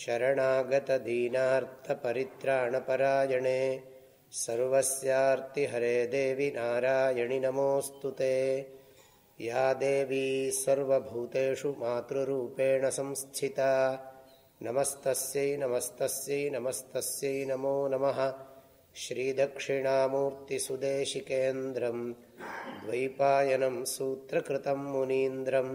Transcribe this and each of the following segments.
शरणागतदीनार्थपरित्राणपरायणे सर्वस्यार्तिहरे देवि नारायणि नमोऽस्तु ते या देवी सर्वभूतेषु मातृरूपेण संस्थिता नमस्तस्यै नमस्तस्यै नमस्तस्यै नमो नमः श्रीदक्षिणामूर्तिसुदेशिकेन्द्रं द्वैपायनं सूत्रकृतं मुनीन्द्रम्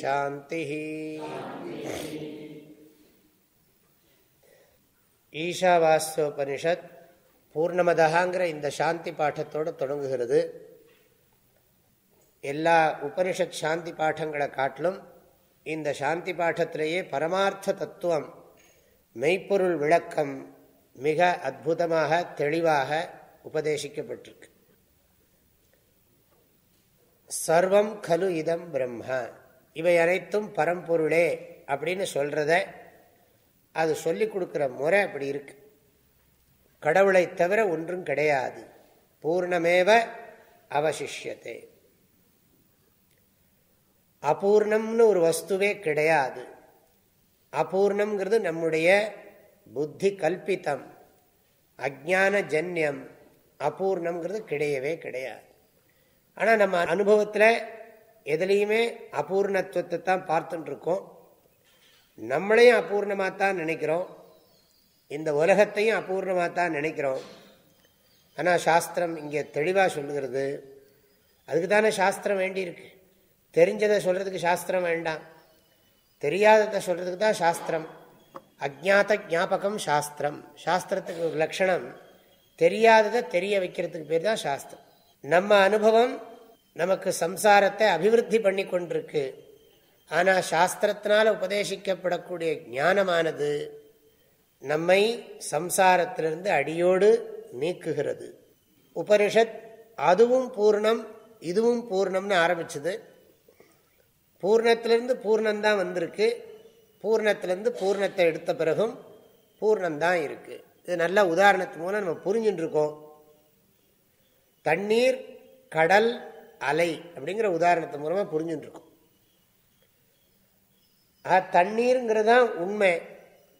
சாந்தி ஈஷாவாஸ்யோபனிஷத் பூர்ணமதகாங்கிற இந்த சாந்தி பாட்டத்தோடு தொடங்குகிறது. எல்லா உபனிஷத் சாந்தி பாட்டங்களை காட்டிலும் இந்த சாந்தி பாட்டத்திலேயே பரமார்த்த தத்துவம் மெய்ப்பொருள் விளக்கம் மிக அற்புதமாக தெளிவாக உபதேசிக்கப்பட்டிருக்கு. சர்வம் கலு இதம் பிரம்ம. இவை அனைத்தும் பரம்பொருளே அப்படின்னு சொல்கிறத அது சொல்லி கொடுக்குற முறை அப்படி இருக்கு. கடவுளை தவிர ஒன்றும் கிடையாது. பூர்ணமேவ அவசிஷ்யத்தை அபூர்ணம்னு ஒரு வஸ்துவே கிடையாது. அபூர்ணம்ங்கிறது நம்முடைய புத்தி கல்பித்தம். அஜான ஜன்யம் அபூர்ணம்ங்கிறது கிடையவே கிடையாது. ஆனால் நம்ம அனுபவத்தில் எதுலேயுமே அபூர்ணத்துவத்தை தான் பார்த்துட்டு இருக்கோம் நம்மளையும் அபூர்ணமாக தான் நினைக்கிறோம். இந்த உலகத்தையும் அபூர்ணமாக தான் நினைக்கிறோம். ஆனால் சாஸ்திரம் இங்கே தெளிவாக சொல்லுகிறது. அதுக்கு தானே சாஸ்திரம் வேண்டியிருக்கு. தெரிஞ்சதை சொல்கிறதுக்கு சாஸ்திரம் வேண்டாம். தெரியாததை சொல்கிறதுக்கு தான் சாஸ்திரம். அஜாத்த ஜாபகம் சாஸ்திரம். சாஸ்திரத்துக்கு ஒரு லட்சணம். தெரியாததை தெரிய வைக்கிறதுக்கு பேர் தான் சாஸ்திரம். நம்ம அனுபவம் நமக்கு சம்சாரத்தை அபிவிருத்தி பண்ணி கொண்டிருக்கு ஆனால் சாஸ்திரத்தினால் உபதேசிக்கப்படக்கூடிய ஞானமானது நம்மை சம்சாரத்திலிருந்து அடியோடு நீக்குகிறது. உபனிஷத் அதுவும் பூர்ணம் இதுவும் பூர்ணம்னு ஆரம்பிச்சது. பூர்ணத்திலிருந்து பூர்ணம்தான் வந்திருக்கு. பூர்ணத்திலிருந்து பூர்ணத்தை எடுத்த பிறகும் பூர்ணம்தான் இருக்குது இது நல்ல உதாரணத்து மூலம் நம்ம புரிஞ்சுட்டு இருக்கோம். தண்ணீர் கடல் அலை அப்படிங்கிற உதாரணத்து மூலமாக புரிஞ்சுட்டுருக்கும் ஆ தண்ணீருங்கிறது தான் உண்மை.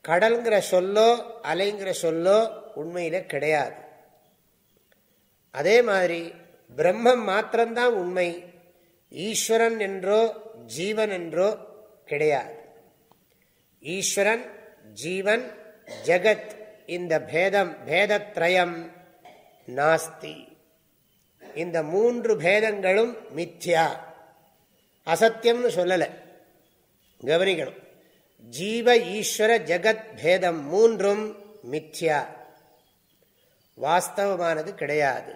கடல்ங்கிற சொல்லோ அலைங்கிற சொல்லோ உண்மையில் கிடையாது. அதே மாதிரி பிரம்மம் மாத்திரம்தான் உண்மை. ஈஸ்வரன் என்றோ ஜீவன் என்றோ கிடையாது. ஈஸ்வரன் ஜீவன் ஜெகத் இந்த பேதம் பேதத்ரயம் நாஸ்தி. இந்த மூன்று பேதங்களும் மித்யா. அசத்தியம்னு சொல்லலை. கவனிக்கணும். ஜீவ ஈஸ்வர ஜெகத் பேதம் மூன்றும் மித்யா. வாஸ்தவமானது கிடையாது.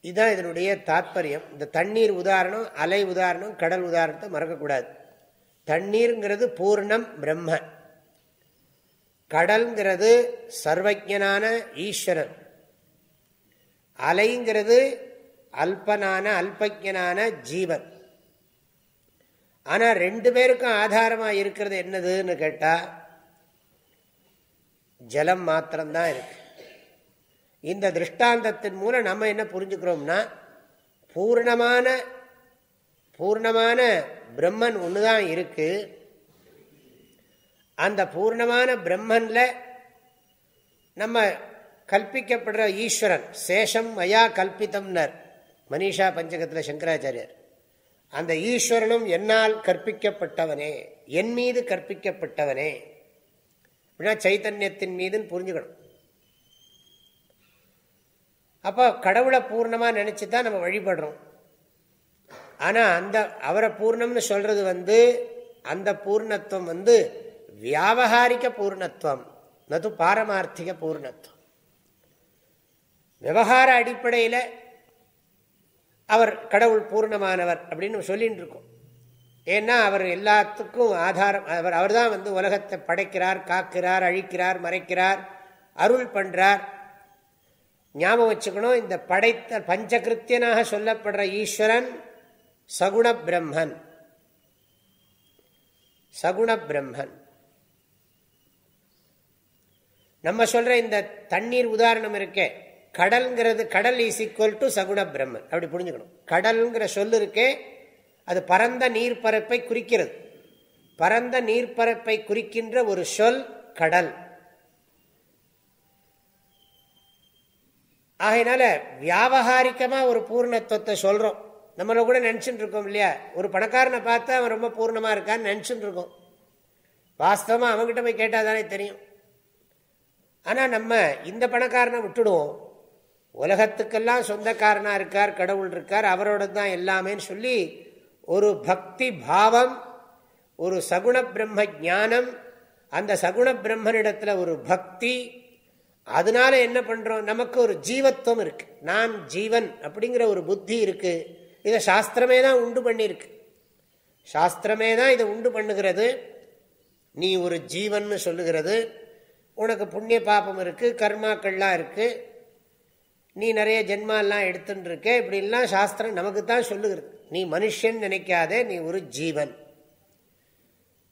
இதுதான் இதனுடைய தாத்பரியம். இந்த தண்ணீர் உதாரணம் அலை உதாரணம் கடல் உதாரணத்தை மறக்கக்கூடாது. தண்ணீருங்கிறது பூர்ணம் பிரம்ம. கடல்ங்கிறது சர்வஜனான ஈஸ்வரன். அலைங்கிறது அல்பனான அல்பஜனான ஜீவன். ஆனால் ரெண்டு பேருக்கும் ஆதாரமாக இருக்கிறது என்னதுன்னு கேட்டால் ஜலம் மாத்திரம்தான் இருக்கு. இந்த திருஷ்டாந்தத்தின் மூலம் நம்ம என்ன புரிஞ்சுக்கிறோம்னா பூர்ணமான பூர்ணமான பிரம்மன் ஒன்று தான் இருக்கு. அந்த பூர்ணமான பிரம்மனில் நம்ம கல்பிக்கப்படுற ஈஸ்வரன் சேஷம் மயா கல்பித்தம்னர் மனிஷா பஞ்சகத்தில் சங்கராச்சாரியர். அந்த ஈஸ்வரனும் என்னால் கற்பிக்கப்பட்டவனே என் மீது கற்பிக்கப்பட்டவனே. அப்படின்னா சைத்தன்யத்தின் மீதுன்னு புரிஞ்சுக்கணும். அப்போ கடவுளை பூர்ணமாக நினச்சி தான் நம்ம வழிபடுறோம். ஆனால் அந்த அவரை பூர்ணம்னு சொல்றது வந்து அந்த பூர்ணத்துவம் வந்து வியாபகாரிக பூர்ணத்துவம் நது பாரமார்த்திக பூர்ணத்துவம். விவகார அடிப்படையில் அவர் கடவுள் பூர்ணமானவர் அப்படின்னு சொல்லிட்டு இருக்கோம். ஏன்னா அவர் எல்லாத்துக்கும் ஆதாரம் அவர் அவர் தான் வந்து உலகத்தை படைக்கிறார் காக்கிறார் அழிக்கிறார் மறைக்கிறார் அருள் பண்றார். ஞாபகம் வச்சுக்கணும் இந்த படைத்த பஞ்சகிருத்தியனாக சொல்லப்படுற ஈஸ்வரன் சகுண பிரம்மன். சகுண பிரம்மன். நம்ம சொல்ற இந்த தண்ணீர் உதாரணம் இருக்கே. கடல்ங்கிறது கடல் இஸ் ஈக்குவல் டு சகுண பிரம்மன். அப்படி புரிஞ்சுக்கணும். கடல்ங்கிற சொல்லு இருக்கே அது பரந்த நீர்ப்பரப்பை குறிக்கிறது. பரந்த நீர்ப்பரப்பை குறிக்கின்ற ஒரு சொல் கடல். ஆகையினால வியாபகாரிக்கமா ஒரு பூர்ணத்துவத்தை சொல்றோம். நம்மள கூட நினைச்சுட்டு இருக்கோம் இல்லையா? ஒரு பணக்காரனை பார்த்தா அவன் ரொம்ப பூர்ணமா இருக்கான்னு நினைச்சுட்டு இருக்கோம். வாஸ்தவமா அவங்ககிட்ட போய் கேட்டால் தானே தெரியும். ஆனா நம்ம இந்த பணக்காரனை விட்டுடுவோம். உலகத்துக்கெல்லாம் சொந்தக்காரனா இருக்கார் கடவுள் இருக்கார் அவரோட தான் எல்லாமேன்னு சொல்லி ஒரு பக்தி பாவம் ஒரு சகுண பிரம்ம ஜானம் அந்த சகுண பிரம்மனிடத்துல ஒரு பக்தி அதனால என்ன பண்றோம்? நமக்கு ஒரு ஜீவத்துவம் இருக்கு. நான் ஜீவன் அப்படிங்கிற ஒரு புத்தி இருக்கு. இதை சாஸ்திரமே தான் உண்டு பண்ணியிருக்கு. சாஸ்திரமே தான் இதை உண்டு பண்ணுகிறது. நீ ஒரு ஜீவன் சொல்லுகிறது. உனக்கு புண்ணிய பாபம் இருக்கு கர்மாக்கள்லாம் இருக்குது நீ நிறைய ஜென்மாலாம் எடுத்துட்டு இருக்க இப்படிலாம் சாஸ்திரம் நமக்கு தான் சொல்லுகிறது. நீ மனுஷன் நினைக்காதே நீ ஒரு ஜீவன்.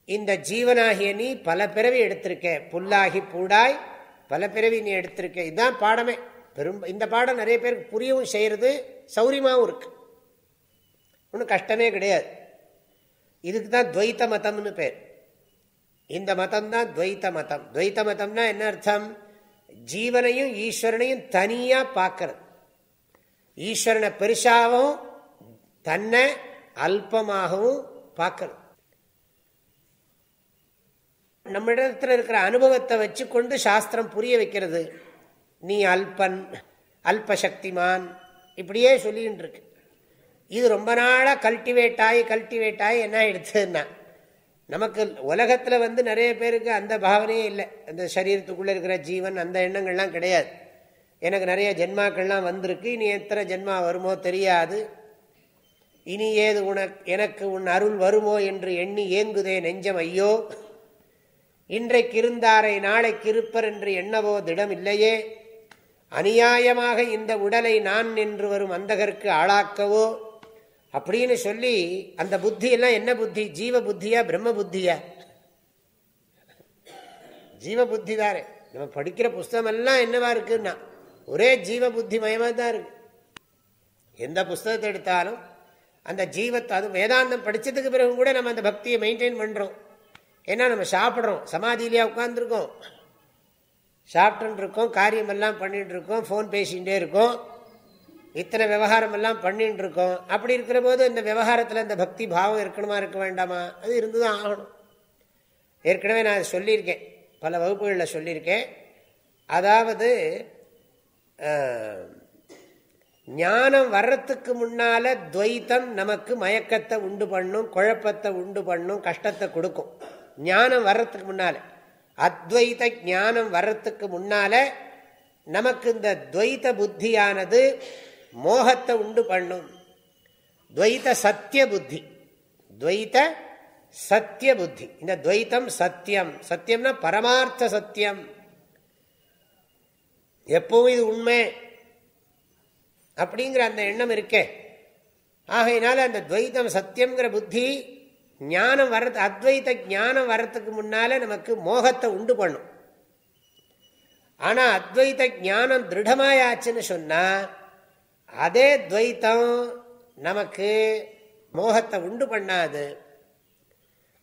இந்த ஜீவனாகிய நீ பல பிறவி எடுத்திருக்க. புல்லாகி பூடாய் பல பிறவி நீ எடுத்திருக்க. இதுதான் பாடமே. பெரும் இந்த பாடம் நிறைய பேருக்கு புரியவும் செய்யறது சௌரியமாகவும் இருக்கு. ஒன்றும் கஷ்டமே கிடையாது. இதுக்கு தான் துவைத்த மதம்னு பேர். இந்த மதம் தான் துவைத்த மதம். துவைத்த மதம்னா என்ன அர்த்தம்? ஜீவனையும் ஈஸ்வரனையும் தனியா பார்க்கறது. ஈஸ்வரனை பெருசாகவும் தன்னை அல்பமாகவும் பார்க்கறது. நம்மிடத்தில் இருக்கிற அனுபவத்தை வச்சு கொண்டு சாஸ்திரம் புரிய வைக்கிறது. நீ அல்பன் அல்பசக்திமான் இப்படியே சொல்லின்னு இருக்கு. இது ரொம்ப நாளாக கல்டிவேட் ஆகி கல்டிவேட் ஆகி என்ன ஆயிடுச்சுன்னா நமக்கு உலகத்தில் வந்து நிறைய பேருக்கு அந்த பாவனையே இல்லை. அந்த சரீரத்துக்குள்ளே இருக்கிற ஜீவன் அந்த எண்ணங்கள்லாம் கிடையாது. எனக்கு நிறைய ஜென்மாக்கள்லாம் வந்திருக்கு. இனி எத்தனை ஜென்மா வருமோ தெரியாது. இனி ஏது உனக்கு எனக்கு உன் அருள் வருமோ என்று எண்ணி ஏங்குதே நெஞ்சம் ஐயோ! இன்றைக்கு இருந்தாரை நாளைக்கு இருப்பர் என்று எண்ணவோ திடம் இல்லையே. அநியாயமாக இந்த உடலை நான் நின்று வரும் அந்தகருக்கு ஆளாக்கவோ? அப்படின்னு சொல்லி அந்த புத்தி எல்லாம் என்ன புத்தி? ஜீவ புத்தியா பிரம்ம புத்தியா? ஜீவ புத்தி தானே நம்ம படிக்கிற புஸ்தகம் எல்லாம் என்னவா இருக்குன்னா ஒரே ஜீவ புத்தி மயமா தான் இருக்கு. எந்த புஸ்தகத்தை எடுத்தாலும் அந்த ஜீவத்தை அது வேதாந்தம் படித்ததுக்கு பிறகு கூட நம்ம அந்த பக்தியை மெயின்டைன் பண்ணுறோம் ஏன்னா நம்ம சாப்பிட்றோம். சமாதியிலேயே உட்காந்துருக்கோம் சாப்பிட்டுருக்கோம் காரியமெல்லாம் பண்ணிட்டு இருக்கோம் ஃபோன் பேசிகிட்டே இருக்கோம். இத்தனை விவகாரம் எல்லாம் பண்ணிட்டு இருக்கோம் அப்படி இருக்கிற போது இந்த விவகாரத்தில் இந்த பக்தி பாவம் இருக்கணுமா இருக்க வேண்டாமா? அது இருந்து தான் ஆகணும். ஏற்கனவே நான் சொல்லியிருக்கேன். பல வகுப்புகளில் சொல்லியிருக்கேன். அதாவது ஞானம் வர்றதுக்கு முன்னால துவைத்தம் நமக்கு மயக்கத்தை உண்டு பண்ணும் குழப்பத்தை உண்டு பண்ணும் கஷ்டத்தை கொடுக்கும். ஞானம் வர்றதுக்கு முன்னால. அத்வைத ஞானம் வர்றதுக்கு முன்னால நமக்கு இந்த துவைத்த புத்தியானது மோகத்தை உண்டு பண்ணும். துவைத்த சத்திய புத்தி துவைத்த சத்திய புத்தி இந்த துவைத்தம் சத்தியம். சத்தியம்னா பரமார்த்த சத்தியம். எப்பவும் இது உண்மை. அப்படிங்கிற அந்த எண்ணம் இருக்கே. ஆகையினால அந்த துவைத்தம் சத்தியம்ங்கிற புத்தி ஞானம் வர்றது அத்வைத்த ஞானம் வர்றதுக்கு முன்னால நமக்கு மோகத்தை உண்டு பண்ணும். ஆனா அத்வைத்த ஞானம் திருடமாயாச்சுன்னு சொன்னா அதே துவைத்தம் நமக்கு மோகத்தை உண்டு பண்ணாது.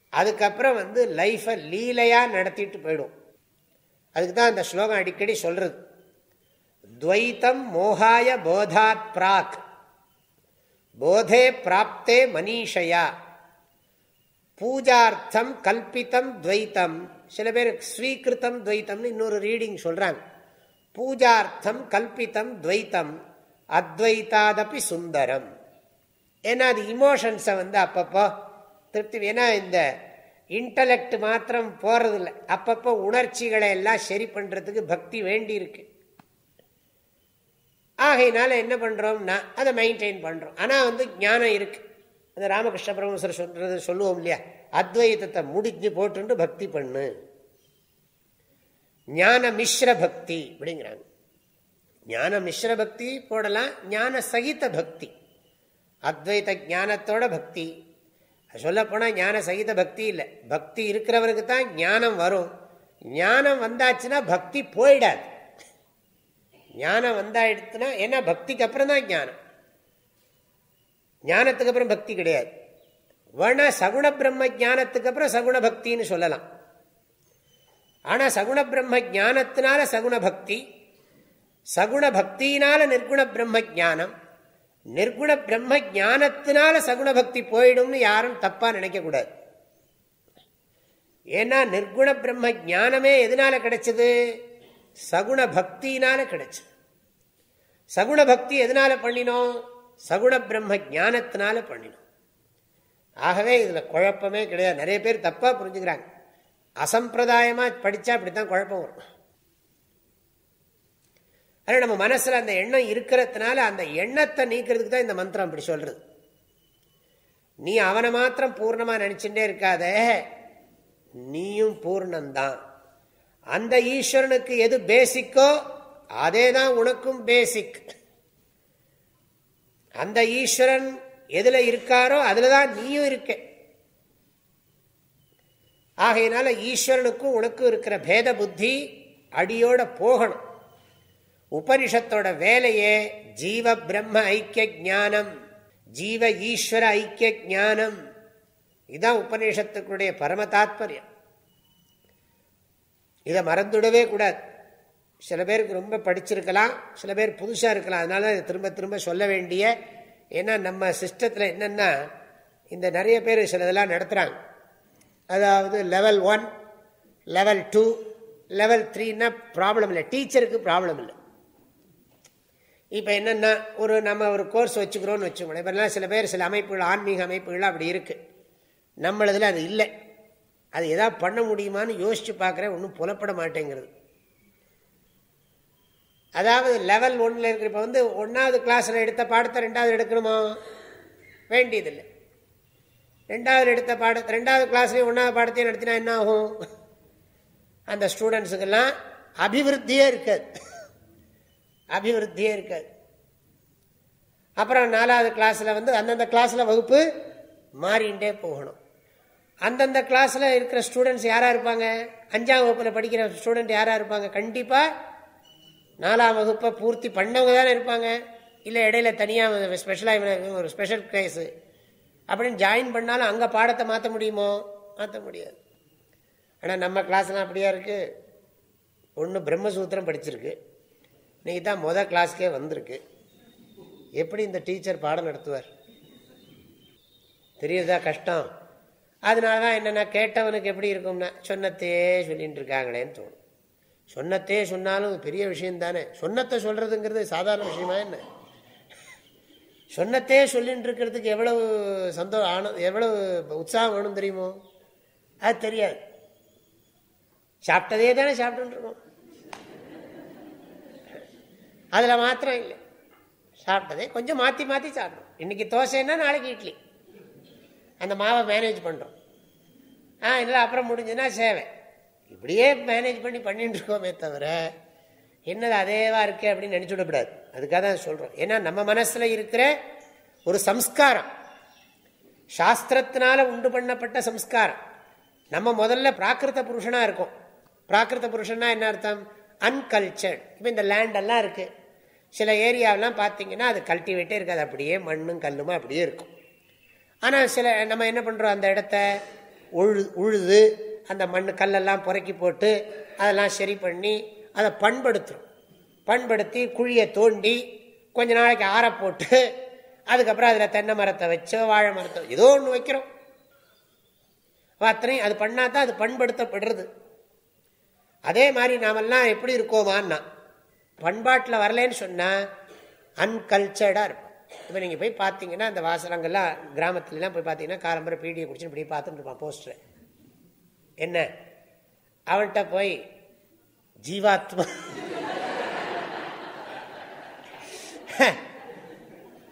அதுக்கப்புறம் வந்து லைஃபை லீலையாக நடத்திட்டு போயிடும். அதுக்கு தான் அந்த ஸ்லோகம் அடிக்கடி சொல்றது. துவைத்தம் மோகாய போதாத் பிராக். போதே பிராப்தே மனிஷையா. பூஜார்த்தம் கல்பித்தம் துவைத்தம். சில பேர் ஸ்வீகிருத்தம் துவைத்தம்னு இன்னொரு ரீடிங் சொல்றாங்க. பூஜார்த்தம் கல்பித்தம் துவைத்தம். அத்வைத்தாதப்பி சுந்தரம். ஏன்னா அது இமோஷன்ஸை வந்து அப்பப்போ திருப்தி ஏன்னா இந்த இன்டலெக்ட் மாத்திரம் போகிறதில்ல அப்பப்போ உணர்ச்சிகளை எல்லாம் சரி பண்றதுக்கு பக்தி வேண்டியிருக்கு. ஆகையினால என்ன பண்றோம்னா அதை மெயின்டைன் பண்றோம். ஆனால் வந்து ஞானம் இருக்கு. அந்த ராமகிருஷ்ண பரமேஸ்வரர் சொல்றது சொல்லுவோம் இல்லையா? அத்வைதத்தை முடிஞ்சு போட்டு பக்தி பண்ணு. ஞான மிஸ்ர பக்தி அப்படிங்கிறாங்க. ஞான மிஸ்ர பக்தி போடலாம் ஞான சகித பக்தி. அத்வைத ஞானத்தோட பக்தி. சொல்ல போனா ஞான சகித பக்தி இல்லை. பக்தி இருக்கிறவனுக்கு தான் ஞானம் வரும். ஞானம் வந்தாச்சுன்னா பக்தி போயிடாது. ஞானம் வந்தாயிடுத்துனா ஏன்னா பக்திக்கு அப்புறம் தான் ஞானம். ஞானத்துக்கு அப்புறம் பக்தி கிடையாது. வேணா சகுண பிரம்ம ஜானத்துக்கு அப்புறம் சகுண பக்தின்னு சொல்லலாம். ஆனால் சகுண பிரம்ம ஜானத்தினால சகுண பக்தி சகுண பக்தியினால நிர்குண பிரம்ம ஜானம் நிர்குண பிரம்ம ஜானத்தினால சகுண பக்தி போயிடும்னு யாரும் தப்பா நினைக்க கூடாது ஏன்னா நிர்குண பிரம்ம ஜானமே எதனால கிடைச்சது? சகுண பக்தியினால கிடைச்சது. சகுண பக்தி எதனால பண்ணினோம்? சகுண பிரம்ம ஜானத்தினால பண்ணினோம். ஆகவே இதுல குழப்பமே கிடையாது. நிறைய பேர் தப்பா புரிஞ்சுக்கிறாங்க. அசம்பிரதாயமா படிச்சா அப்படித்தான் குழப்பம் வரும். ஆனால் நம்ம மனசுல அந்த எண்ணம் இருக்கிறதுனால அந்த எண்ணத்தை நீக்கிறதுக்கு தான் இந்த மந்திரம் அப்படி சொல்றது. நீ அவனை மாத்திரம் பூர்ணமா நினைச்சுட்டே இருக்காத. நீயும் பூர்ணம்தான். அந்த ஈஸ்வரனுக்கு எது பேசிக்கோ அதே தான் உனக்கும் பேசிக் அந்த ஈஸ்வரன் எதுல இருக்காரோ அதில் தான் நீயும் இருக்க. ஆகையினால ஈஸ்வரனுக்கும் உனக்கும் இருக்கிற பேத புத்தி அடியோட போகணும். உபனிஷத்தோட வேலையே ஜீவ பிரம்ம ஐக்கிய ஜானம் ஜீவ ஈஸ்வர ஐக்கிய ஜானம் இதுதான் உபநிஷத்துக்குடைய பரம தாத்பரியம். இதை மறந்துடவே கூடாது. சில பேருக்கு ரொம்ப படிச்சிருக்கலாம் சில பேர் புதுசாக இருக்கலாம். அதனால திரும்ப திரும்ப சொல்ல வேண்டிய ஏன்னா நம்ம சிஸ்டத்தில் என்னென்னா இந்த நிறைய பேர் சில இதெல்லாம் நடத்துகிறாங்க அதாவது level one level two level த்ரீன்னா problem இல்லை. டீச்சருக்கு ப்ராப்ளம் இல்லை. இப்போ என்னென்னா ஒரு நம்ம ஒரு கோர்ஸ் வச்சுக்கிறோன்னு வச்சுக்கோங்களேன். இப்போலாம் சில பேர் சில அமைப்புகள் ஆன்மீக அமைப்புகள் அப்படி இருக்குது நம்மளதில் அது இல்லை. அது எதாவது பண்ண முடியுமான்னு யோசித்து பார்க்குறேன். ஒன்றும் புலப்பட மாட்டேங்கிறது. அதாவது லெவல் ஒன்றில் இருக்கிற இப்போ வந்து ஒன்றாவது கிளாஸில் எடுத்த பாடத்தை ரெண்டாவது எடுக்கணுமா? வேண்டியதில்லை. ரெண்டாவது எடுத்த பாடத்தை ரெண்டாவது கிளாஸ்லேயும் ஒன்றாவது பாடத்தையும் நடத்தினா என்ன ஆகும்? அந்த ஸ்டூடெண்ட்ஸுக்கெல்லாம் அபிவிருத்தியே இருக்காது. அபிவிருத்தியே இருக்காது. அப்புறம் நாலாவது கிளாஸில் வந்து அந்தந்த கிளாஸில் வகுப்பு மாறிண்டே போகணும். அந்தந்த கிளாஸில் இருக்கிற ஸ்டூடெண்ட்ஸ் யாராக இருப்பாங்க? அஞ்சாம் வகுப்பில் படிக்கிற ஸ்டூடெண்ட் யாராக இருப்பாங்க? கண்டிப்பாக நாலாம் வகுப்பை பூர்த்தி பண்ணவங்க தானே இருப்பாங்க. இல்லை இடையில தனியாக ஸ்பெஷலாக ஒரு ஸ்பெஷல் கேஸு அப்படின்னு ஜாயின் பண்ணாலும் அங்கே பாடத்தை மாற்ற முடியுமோ? மாற்ற முடியாது. ஆனால் நம்ம கிளாஸ்லாம் அப்படியா இருக்குது ஒன்று பிரம்மசூத்திரம் படிச்சிருக்கு. இன்னைக்கு தான் மொதல் கிளாஸ்க்கே வந்திருக்கு. எப்படி இந்த டீச்சர் பாடம் நடத்துவார்? தெரியுறதா கஷ்டம்? அதனால தான் என்னென்னா கேட்டவனுக்கு எப்படி இருக்கும்னா சொன்னத்தையே சொல்லிகிட்டு இருக்காங்களேன்னு தோணும். சொன்னத்தையே சொன்னாலும் பெரிய விஷயம் தானே சொன்னத்தை சொல்கிறதுங்கிறது சாதாரண விஷயமா என்ன? சொன்னத்தையே சொல்லிகிட்டு இருக்கிறதுக்கு எவ்வளவு சந்தோ ஆன எவ்வளவு உற்சாகம் வேணும் தெரியுமோ? அது தெரியாது. சாப்பிட்டதே தானே சாப்பிட்டுருக்கோம் அதில் மாத்திரம் இல்லை. சாப்பிட்டதே கொஞ்சம் மாற்றி மாற்றி சாப்பிட்றோம் இன்றைக்கி தோசைன்னா நாளைக்கு இட்லி. அந்த மாவை மேனேஜ் பண்ணுறோம் ஆ இல்லை அப்புறம் முடிஞ்சுன்னா சேவை. இப்படியே மேனேஜ் பண்ணி பண்ணிட்டு இருக்கோமே தவிர என்னது அதேவா இருக்கு அப்படின்னு நினச்சி விடக்கூடாது. அதுக்காக தான் சொல்கிறோம் ஏன்னா நம்ம மனசில் இருக்கிற ஒரு சம்ஸ்காரம் சாஸ்திரத்தினால உண்டு பண்ணப்பட்ட சம்ஸ்காரம். நம்ம முதல்ல பிராகிருத புருஷனாக இருக்கும். பிராகிருத புருஷன்னா என்ன அர்த்தம்? அன்கல்ச்சர்ட் இப்போ இந்த லேண்டெல்லாம் இருக்குது சில ஏரியாவெலாம் பார்த்தீங்கன்னா அது கல்டிவேட்டே இருக்காது. அப்படியே மண்ணும் கல்லுமா அப்படியே இருக்கும். ஆனால் சில நம்ம என்ன பண்ணுறோம் அந்த இடத்த உழு உழுது அந்த மண் கல்லெல்லாம் புறக்கி போட்டு அதெல்லாம் சரி பண்ணி அதை பண்படுத்துகிறோம் பண்படுத்தி குழியை தோண்டி கொஞ்ச நாளைக்கு ஆற போட்டு அதுக்கப்புறம் அதில் தென்னை மரத்தை வச்சோ வாழை மரத்தை ஏதோ ஒன்று வைக்கிறோம். அத்தனையும் அது பண்ணால் தான் அது பண்படுத்தப்படுறது. அதே மாதிரி நாமெல்லாம் எப்படி இருக்கோமான்னா பண்பாட்டில் வரலன்னு சொன்னால் அன்கல்ச்சர்டாக இருப்போம். இப்போ நீங்கள் போய் பார்த்தீங்கன்னா அந்த வாசனங்கள்லாம் கிராமத்துலலாம் போய் பார்த்தீங்கன்னா காலம்பரை பீடியை குடிச்சுன்னு இப்படி பார்த்துட்டு இருப்பான் போஸ்டர் என்ன? அவன்கிட்ட போய் ஜீவாத்மா.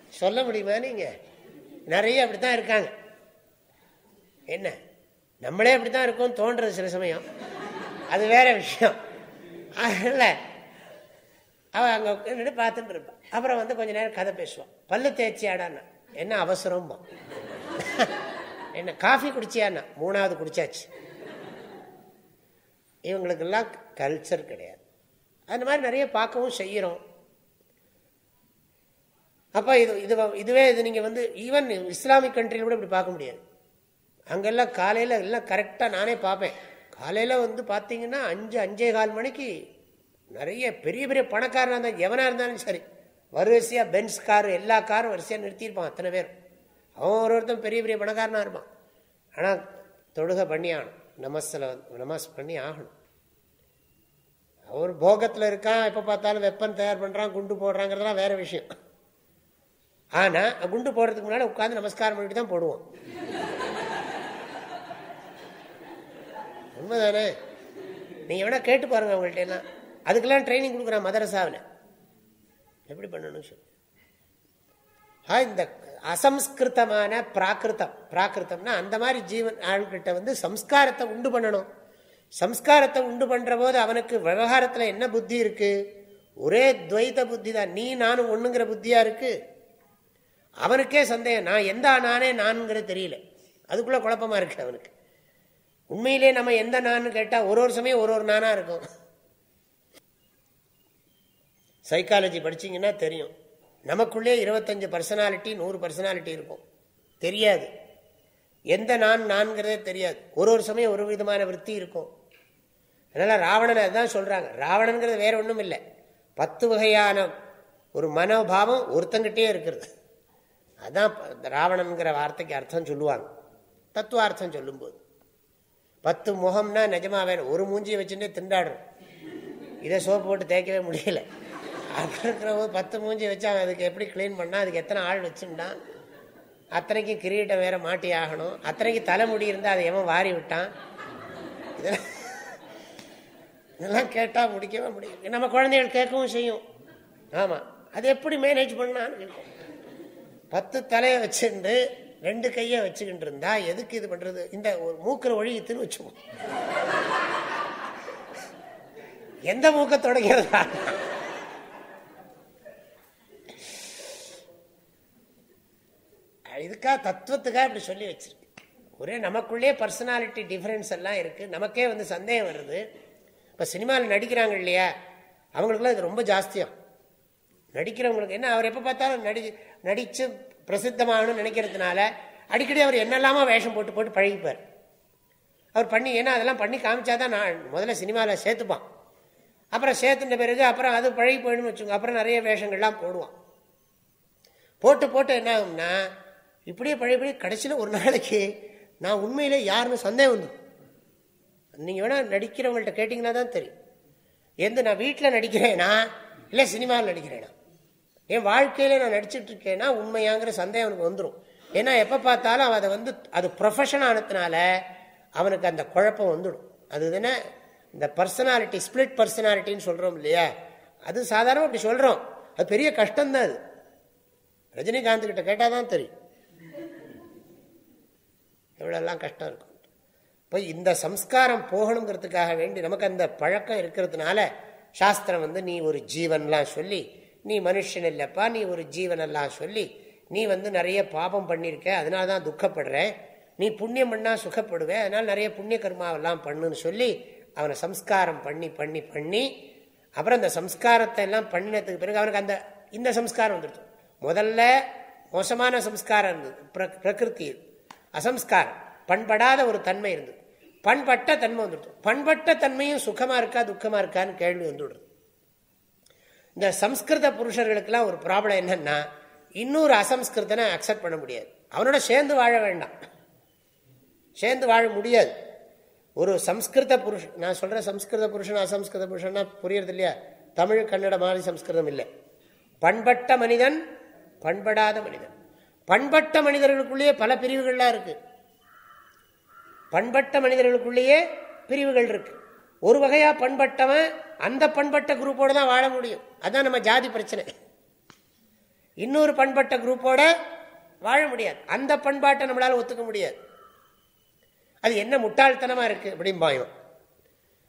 சொல்ல முடியுமா நீங்க? நிறைய அப்படித்தான் இருக்காங்க. என்ன? நம்மளே அப்படித்தான் இருக்கும் தோன்றது சில சமயம். அது வேற விஷயம். அதனால அவன் அங்கே நின்று பார்த்துட்டு இருப்பான் அப்புறம் வந்து கொஞ்ச நேரம் கதை பேசுவான். பல்லு தேய்ச்சியாடான்னா என்ன அவசரம்பா? என்ன காஃபி குடிச்சியான்னா? மூணாவது குடிச்சாச்சு. இவங்களுக்கெல்லாம் கல்ச்சர் கிடையாது. அந்த மாதிரி நிறைய பார்க்கவும் செய்கிறோம். அப்போ இது இது இதுவே இது நீங்கள் வந்து ஈவன் இஸ்லாமிக் கண்ட்ரியில் கூட இப்படி பார்க்க முடியாது. அங்கெல்லாம் காலையில் எல்லாம் கரெக்டாக நானே பார்ப்பேன். காலையில் வந்து பார்த்தீங்கன்னா அஞ்சு அஞ்சே கால் மணிக்கு நிறைய பெரிய பெரிய பணக்காரனாக இருந்தால் எவனாக இருந்தாலும் சரி. வரிசையாக பென்ஸ் காரு எல்லா காரும் வரிசையாக நிறுத்தியிருப்பான் அத்தனை பேர் அவன் ஒரு ஒருத்தன் பெரிய பெரிய பணக்காரனாக இருப்பான். ஆனால் தொழுகை பண்ணி ஆகணும். நமஸில் நமஸ் பண்ணி ஆகணும். அவர் போகத்தில் இருக்கான் எப்போ பார்த்தாலும் வெப்பன் தயார் பண்ணுறான் குண்டு போடுறாங்கிறதுலாம் வேறு விஷயம். ஆனால் குண்டு போடுறதுக்கு முன்னாடி உட்காந்து நமஸ்காரம் பண்ணிட்டு தான் போடுவோம் உண்மைதானே? நீங்கள் வேணால் கேட்டு பாருங்கள் அவங்கள்ட்ட எல்லாம். அதுக்கெல்லாம் ட்ரைனிங் கொடுக்குறான் மதரசாவில். எப்படி பண்ணணும் சொல்லி. இந்த அசம்ஸ்கிருதமான பிராகிருத்தம். பிராகிருத்தம்னா அந்த மாதிரி ஜீவன் ஆள்கிட்ட வந்து சம்ஸ்காரத்தை உண்டு பண்ணணும். சம்ஸ்காரத்தை உண்டு பண்ணுற போது அவனுக்கு விவகாரத்தில் என்ன புத்தி இருக்கு? ஒரே துவைத புத்தி தான். நீ நானும் ஒன்றுங்கிற புத்தியாக இருக்கு? அவனுக்கே சந்தேகம். நான் எந்த நானே நானுங்கிறது தெரியல. அதுக்குள்ளே குழப்பமாக இருக்கு அவனுக்கு. உண்மையிலே நம்ம எந்த நான்னு கேட்டால் ஒரு ஒரு சமயம் ஒரு ஒரு நானா இருக்கும். சைக்காலஜி படிச்சிங்கன்னா தெரியும். நமக்குள்ளே இருபத்தஞ்சு பர்சனாலிட்டி நூறு பர்சனாலிட்டி இருக்கும். தெரியாது. எந்த நான் நான்கிறதே தெரியாது. ஒரு ஒரு சமயம் ஒரு விதமான விற்பி இருக்கும். அதனால் ராவணன் அதுதான் சொல்கிறாங்க ராவணனுங்கிறது வேற ஒன்றும் இல்லை. பத்து வகையான ஒரு மனோபாவம் ஒருத்தங்கிட்டே இருக்கிறது. அதுதான் ராவணனுங்கிற வார்த்தைக்கு அர்த்தம் சொல்லுவாங்க. தத்துவார்த்தம் சொல்லும்போது. பத்து முகம்னா நிஜமாக வேணும் ஒரு மூஞ்சியை வச்சுட்டே திண்டாடுறோம். இதை சோப்பு போட்டு தேய்க்கவே முடியல. அப்புறம் இருக்கிற பத்து மூஞ்சி வச்சா அதுக்கு எப்படி கிளீன் பண்ணால் அதுக்கு எத்தனை ஆள் வச்சுட்டான் அத்தனைக்கு கிரீட்டம் வேற மாட்டி ஆகணும். அத்தனைக்கு தலைமுடி இருந்தால் அதை எவன் வாரி விட்டான்? இதெல்லாம் இதெல்லாம் கேட்டால் முடிக்கவே முடியும் நம்ம குழந்தைகள் கேட்கவும் செய்யும். ஆமாம் அது எப்படி மேனேஜ் பண்ணான்னு கேட்கும். பத்து தலையை வச்சுட்டு ரெண்டு கையை வச்சுக்கிட்டு இருந்தா எதுக்கு இது பண்றது? இந்த ஒரு மூக்கிற ஒழியத்துன்னு வச்சுக்கோ எந்த மூக்க தொடங்கிறதா எதுக்காக தத்துவத்துக்காக இப்படி சொல்லி வச்சிருக்கு. ஒரே நமக்குள்ளே பர்சனாலிட்டி டிஃப்ரென்ஸ் எல்லாம் இருக்குது நமக்கே வந்து சந்தேகம் வருது. இப்போ சினிமாவில் நடிக்கிறாங்க இல்லையா? அவங்களுக்குலாம் இது ரொம்ப ஜாஸ்தியாக நடிக்கிறவங்களுக்கு என்ன அவர் எப்போ பார்த்தாலும் நடி நடித்து பிரசித்தமாகணும்னு நினைக்கிறதுனால அடிக்கடி அவர் என்னெல்லாமோ வேஷம் போட்டு போட்டு பழகிப்பார். அவர் பண்ணி ஏன்னா அதெல்லாம் பண்ணி காமிச்சாதான் நான் முதல்ல சினிமாவில் சேர்த்துப்பான். அப்புறம் சேர்த்துட்ட பிறகு அப்புறம் அது பழகி போயிடுன்னு வச்சுக்கோங்க. அப்புறம் நிறைய வேஷங்கள்லாம் போடுவான். போட்டு போட்டு என்ன ஆகும்னா இப்படியே பழையபடி கடைசியில் ஒரு நாளைக்கு நான் உண்மையிலே யாருன்னு சந்தேகம் வந்துடும் நீங்கள் வேணால் நடிக்கிறவங்கள்ட்ட கேட்டிங்கன்னா தான் தெரியும். எந்த நான் வீட்டில் நடிக்கிறேனா? இல்லை சினிமாவில் நடிக்கிறேனா? என் வாழ்க்கையில் நான் நடிச்சிட்டு இருக்கேன்னா உண்மையாங்கிற சந்தேகம் அவனுக்கு வந்துடும் ஏன்னா எப்போ பார்த்தாலும் அதை வந்து அது ப்ரொஃபஷன் ஆனதுனால அவனுக்கு அந்த குழப்பம் வந்துடும். அது தானே இந்த பர்சனாலிட்டி ஸ்பிளிட் பர்சனாலிட்டின்னு சொல்கிறோம் இல்லையா? அது சாதாரண அப்படி சொல்கிறோம் அது பெரிய கஷ்டம்தான் அது. ரஜினிகாந்த் கிட்ட கேட்டால் தான் தெரியும். எவ்வளோலாம் கஷ்டம் இருக்கும். இப்போ இந்த சம்ஸ்காரம் போகணுங்கிறதுக்காக வேண்டி நமக்கு அந்த பழக்கம் இருக்கிறதுனால சாஸ்திரம் வந்து நீ ஒரு ஜீவன்லாம் சொல்லி நீ மனுஷன் இல்லைப்பா நீ ஒரு ஜீவனெல்லாம் சொல்லி நீ வந்து நிறைய பாபம் பண்ணியிருக்க அதனால தான் துக்கப்படுற. நீ புண்ணியம் பண்ணால் சுகப்படுவேன் அதனால் நிறைய புண்ணிய கர்மாவெல்லாம் பண்ணுன்னு சொல்லி அவனை சம்ஸ்காரம் பண்ணி பண்ணி பண்ணி அப்புறம் அந்த சம்ஸ்காரத்தை எல்லாம் பண்ணினதுக்கு பிறகு அவனுக்கு அந்த இந்த சம்ஸ்காரம் வந்துடுது முதல்ல மோசமான சம்ஸ்காரம் இருந்தது பிரகிருதி. அசம்ஸ்காரம். பண்படாத ஒரு தன்மை இருந்தது. பண்பட்ட தன்மை வந்துட்டு பண்பட்ட தன்மையும் சுகமா இருக்கா துக்கமா இருக்கான்னு கேள்வி வந்துடுது. இந்த சம்ஸ்கிருத புருஷர்களுக்கெல்லாம் ஒரு ப்ராப்ளம் என்னன்னா இன்னொரு அசம்ஸ்கிருதனை அக்செப்ட் பண்ண முடியாது. அவனோட சேர்ந்து வாழ வேண்டாம். சேர்ந்து வாழ முடியாது. ஒரு சம்ஸ்கிருத புருஷன் நான் சொல்ற சம்ஸ்கிருத புருஷன் அசம்ஸ்கிருத புருஷன்னா புரியறது இல்லையா? தமிழ் கன்னட மாதிரி சம்ஸ்கிருதம் இல்லை. பண்பட்ட மனிதன் பண்படாத மனிதன். பண்பட்ட மனிதர்களுக்குள்ளேயே பல பிரிவுகள்லாம் இருக்கு. பண்பட்ட மனிதர்களுக்குள்ளேயே பிரிவுகள் இருக்கு. ஒரு வகையா பண்பட்டவன் அந்த பண்பட்ட குரூப்போட தான் வாழ முடியும். அதுதான் நம்ம ஜாதி பிரச்சனை. இன்னொரு பண்பட்ட குரூப்போட வாழ முடியாது. அந்த பண்பாட்டை நம்மளால ஒத்துக்க முடியாது. அது என்ன முட்டாள்தனமா இருக்கு அப்படிம்பாயும்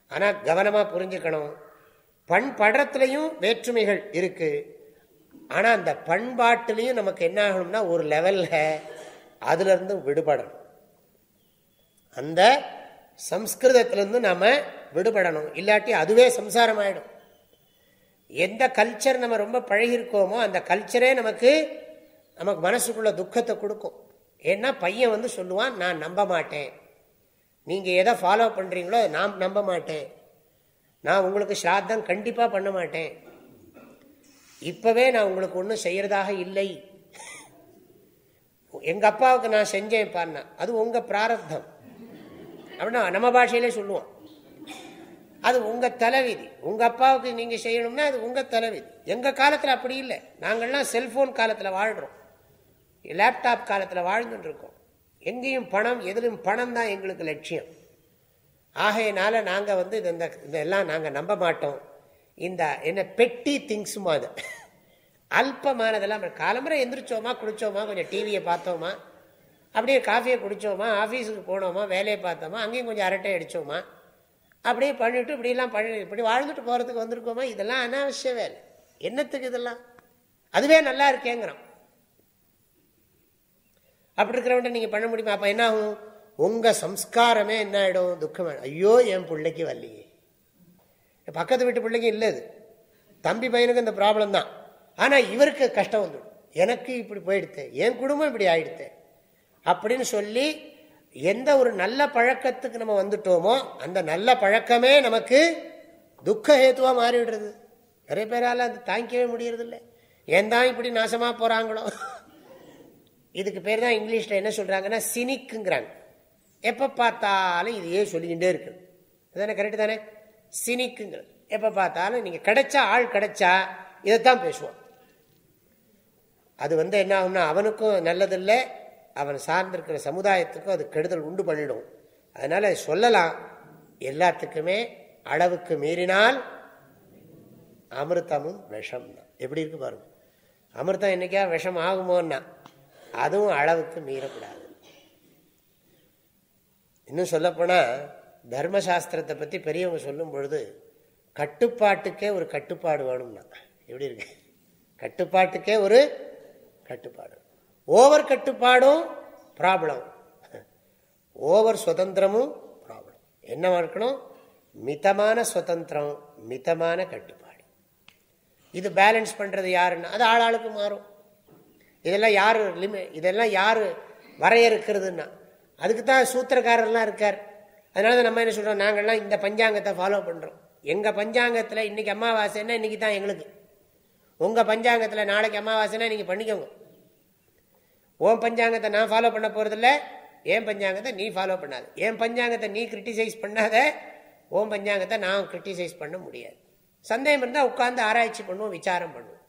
ஆனா கவனமா புரிஞ்சுக்கணும். பண்படத்துலையும் வேற்றுமைகள் இருக்கு. ஆனா அந்த பண்பாட்டிலையும் நமக்கு என்ன ஆகணும்னா ஒரு லெவல்ல அதுல இருந்து விடுபடணும். அந்த சம்ஸ்கிருதத்திலிருந்து நாம விடுபடணும். இல்லாட்டி அதுவே சம்சாரம் ஆயிடும் எந்த கல்ச்சர் நம்ம ரொம்ப பழகிருக்கோமோ அந்த கல்ச்சரே நமக்கு நமக்கு மனசுக்குள்ள துக்கத்தை கொடுக்கும். ஏன்னா பையன் வந்து சொல்லுவான் நான் நம்ப மாட்டேன். நீங்கள் எதை ஃபாலோ பண்ணுறீங்களோ நான் நம்ப மாட்டேன். நான் உங்களுக்கு ஸ்ராத்தம் கண்டிப்பாக பண்ண மாட்டேன். இப்போவே நான் உங்களுக்கு ஒன்றும் செய்யறதாக இல்லை. எங்கள் அப்பாவுக்கு நான் செஞ்சேன் பாருனா அது உங்கள் பிராரப்தம். அப்படின்னா நம்ம பாஷையிலே சொல்லுவோம். அது உங்கள் தலைவிதி. உங்கள் அப்பாவுக்கு நீங்கள் செய்யணும்னா அது உங்கள் தலைவிதி. எங்கள் காலத்தில் அப்படி இல்லை. நாங்கள்லாம் செல்ஃபோன் காலத்தில் வாழ்கிறோம் லேப்டாப் காலத்தில் வாழ்ந்துட்டு இருக்கோம் எங்கேயும் பணம் எதிலும் பணம் தான் எங்களுக்கு லட்சியம். ஆகையினால நாங்கள் வந்து இந்த இதெல்லாம் நாங்கள் நம்ப மாட்டோம். இந்த என்ன பெட்டி திங்ஸுமா அது. அல்பமானதெல்லாம் காலம்பரை எந்திரிச்சோமா குடிச்சோமா கொஞ்சம் டிவியை பார்த்தோமா அப்படியே காஃபியை குடித்தோமா ஆஃபீஸுக்கு போனோமா வேலையை பார்த்தோமா அங்கேயும் கொஞ்சம் அரட்டை அடித்தோமா அப்படியே பண்ணிவிட்டு இப்படிலாம் பண்ணி இப்படி வாழ்ந்துட்டு போகிறதுக்கு வந்திருக்கோமா இதெல்லாம் அனாவசிய வேலை. என்னத்துக்கு இதெல்லாம்? அதுவே நல்லா இருக்கேங்கிறோம் அப்படி இருக்கிறவன்ட்ட நீங்கள் பண்ண முடியுமா? அப்போ என்ன ஆகும்? உங்கள் சம்ஸ்காரமே என்ன ஆகிடும் துக்கம் ஐயோ என் பிள்ளைக்கு வரலையே பக்கத்து வீட்டு பிள்ளைங்க இல்லை இது. தம்பி பையனுக்கு இந்த ப்ராப்ளம் தான். ஆனால் இவருக்கு கஷ்டம் வந்துடும். எனக்கு இப்படி போயிடுத்து என் குடும்பம் இப்படி ஆயிடுத்து அப்படின்னு சொல்லி எந்த ஒரு நல்ல பழக்கத்துக்கு நம்ம வந்துட்டோமோ அந்த நல்ல பழக்கமே நமக்கு துக்க ஹேத்துவாக மாறிவிடுறது. நிறைய பேரால் அது தாங்கிக்கவே முடியறதில்லை. ஏன் தான் இப்படி நாசமாக போகிறாங்களோ இதுக்கு பேர் தான் இங்கிலீஷில் என்ன சொல்கிறாங்கன்னா சினிக்குங்கிறாங்க. எப்போ பார்த்தாலும் இதையே சொல்லிக்கிட்டே இருக்கு. அதானே கரெக்டு தானே? சினிக்குங்கிறது எப்போ பார்த்தாலும் நீங்கள் கிடைச்சா ஆள் கிடைச்சா இதைத்தான் பேசுவோம். அது வந்து என்ன ஆகும்னா அவனுக்கும் நல்லதில்லை அவன் சார்ந்திருக்கிற சமுதாயத்துக்கும் அது கெடுதல் உண்டு பண்ணிடும். அதனால சொல்லலாம். எல்லாத்துக்குமே அளவுக்கு மீறினால் அமிர்தமும் விஷம் தான் எப்படி இருக்கு பாருங்க. அமிர்தம் என்னைக்கா விஷம் ஆகுமோன்னா அதுவும் அளவுக்கு மீறக்கூடாது. இன்னும் சொல்லப்போனால் தர்மசாஸ்திரத்தை பற்றி பெரியவங்க சொல்லும் பொழுது கட்டுப்பாட்டுக்கே ஒரு கட்டுப்பாடு வேணும்னா. எப்படி இருக்கு? கட்டுப்பாட்டுக்கே ஒரு கட்டுப்பாடு. ஓவர் கட்டுப்பாடும் ப்ராப்ளம் ஓவர் சுதந்திரமும் ப்ராப்ளம் என்ன இருக்கணும் மிதமான சுதந்திரம் மிதமான கட்டுப்பாடு. இது பேலன்ஸ் பண்ணுறது யாருன்னா அது ஆளாளுக்கு மாறும். இதெல்லாம் யார் லிமி இதெல்லாம் யார் வரையறுக்கிறதுன்னா அதுக்கு தான் சூத்திரக்காரர்லாம் இருக்கார். அதனால தான் நம்ம என்ன சொல்கிறோம் நாங்கள்லாம் இந்த பஞ்சாங்கத்தை ஃபாலோ பண்ணுறோம் எங்கள் பஞ்சாங்கத்தில் இன்னைக்கு அமாவாசைன்னா இன்னைக்கு தான் எங்களுக்கு. உங்கள் பஞ்சாங்கத்தில் நாளைக்கு அமாவாசைன்னா நீங்கள் பண்ணிக்கோங்க. உன் பஞ்சாங்கத்தை நான் ஃபாலோ பண்ண போகிறதில்ல என் பஞ்சாங்கத்தை நீ ஃபாலோ பண்ணாத. என் பஞ்சாங்கத்தை நீ கிரிட்டிசைஸ் பண்ணாத. ஓம் பஞ்சாங்கத்தை நான் கிரிட்டிசைஸ் பண்ண முடியாது. சந்தேகம் இருந்தால் உட்காந்து ஆராய்ச்சி பண்ணுவோம் விசாரம் பண்ணுவோம்.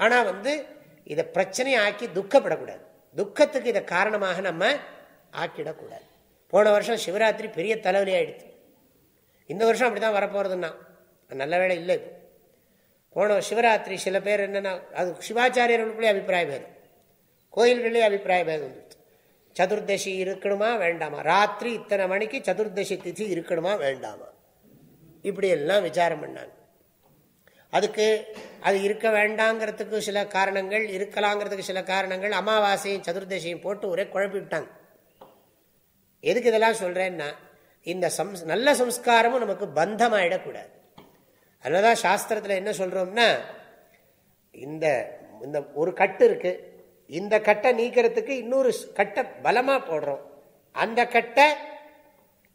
ஆனால் வந்து இதை பிரச்சனையை ஆக்கி துக்கப்படக்கூடாது. துக்கத்துக்கு இதை காரணமாக நம்ம ஆக்கிடக்கூடாது. போன வருஷம் சிவராத்திரி பெரிய தலைவலி ஆயிடுச்சு. இந்த வருஷம் அப்படி தான் வரப்போகிறதுன்னா நல்ல வேலை இல்லை இப்போ. போன சிவராத்திரி சில பேர் என்னென்னா அது சிவாச்சாரியர்களுக்குள்ளே அபிப்பிராய பேதம். கோயில்களே அபிப்பிராய பேதம் வந்துடுச்சு. சதுர்தசி இருக்கணுமா வேண்டாமா? ராத்திரி இத்தனை மணிக்கு சதுர்தசி திதி இருக்கணுமா வேண்டாமா? இப்படி எல்லாம் விசாரம் பண்ணாங்க. அதுக்கு அது இருக்க வேண்டாங்கிறதுக்கு சில காரணங்கள் இருக்கலாங்கிறதுக்கு சில காரணங்கள் அமாவாசையும் சதுர்தசியும் போட்டு ஒரே குழப்பி விட்டாங்க எதுக்கு இதெல்லாம் சொல்றேன்னா இந்த சம்ஸ் நல்ல சம்ஸ்காரமும் நமக்கு பந்தமாயிடக்கூடாது. அதனாலதான் சாஸ்திரத்தில் என்ன சொல்றோம்னா இந்த இந்த ஒரு கட்டு இருக்கு. இந்த கட்டை நீக்கிறதுக்கு இன்னொரு கட்டை பலமா போடுறோம். அந்த கட்டை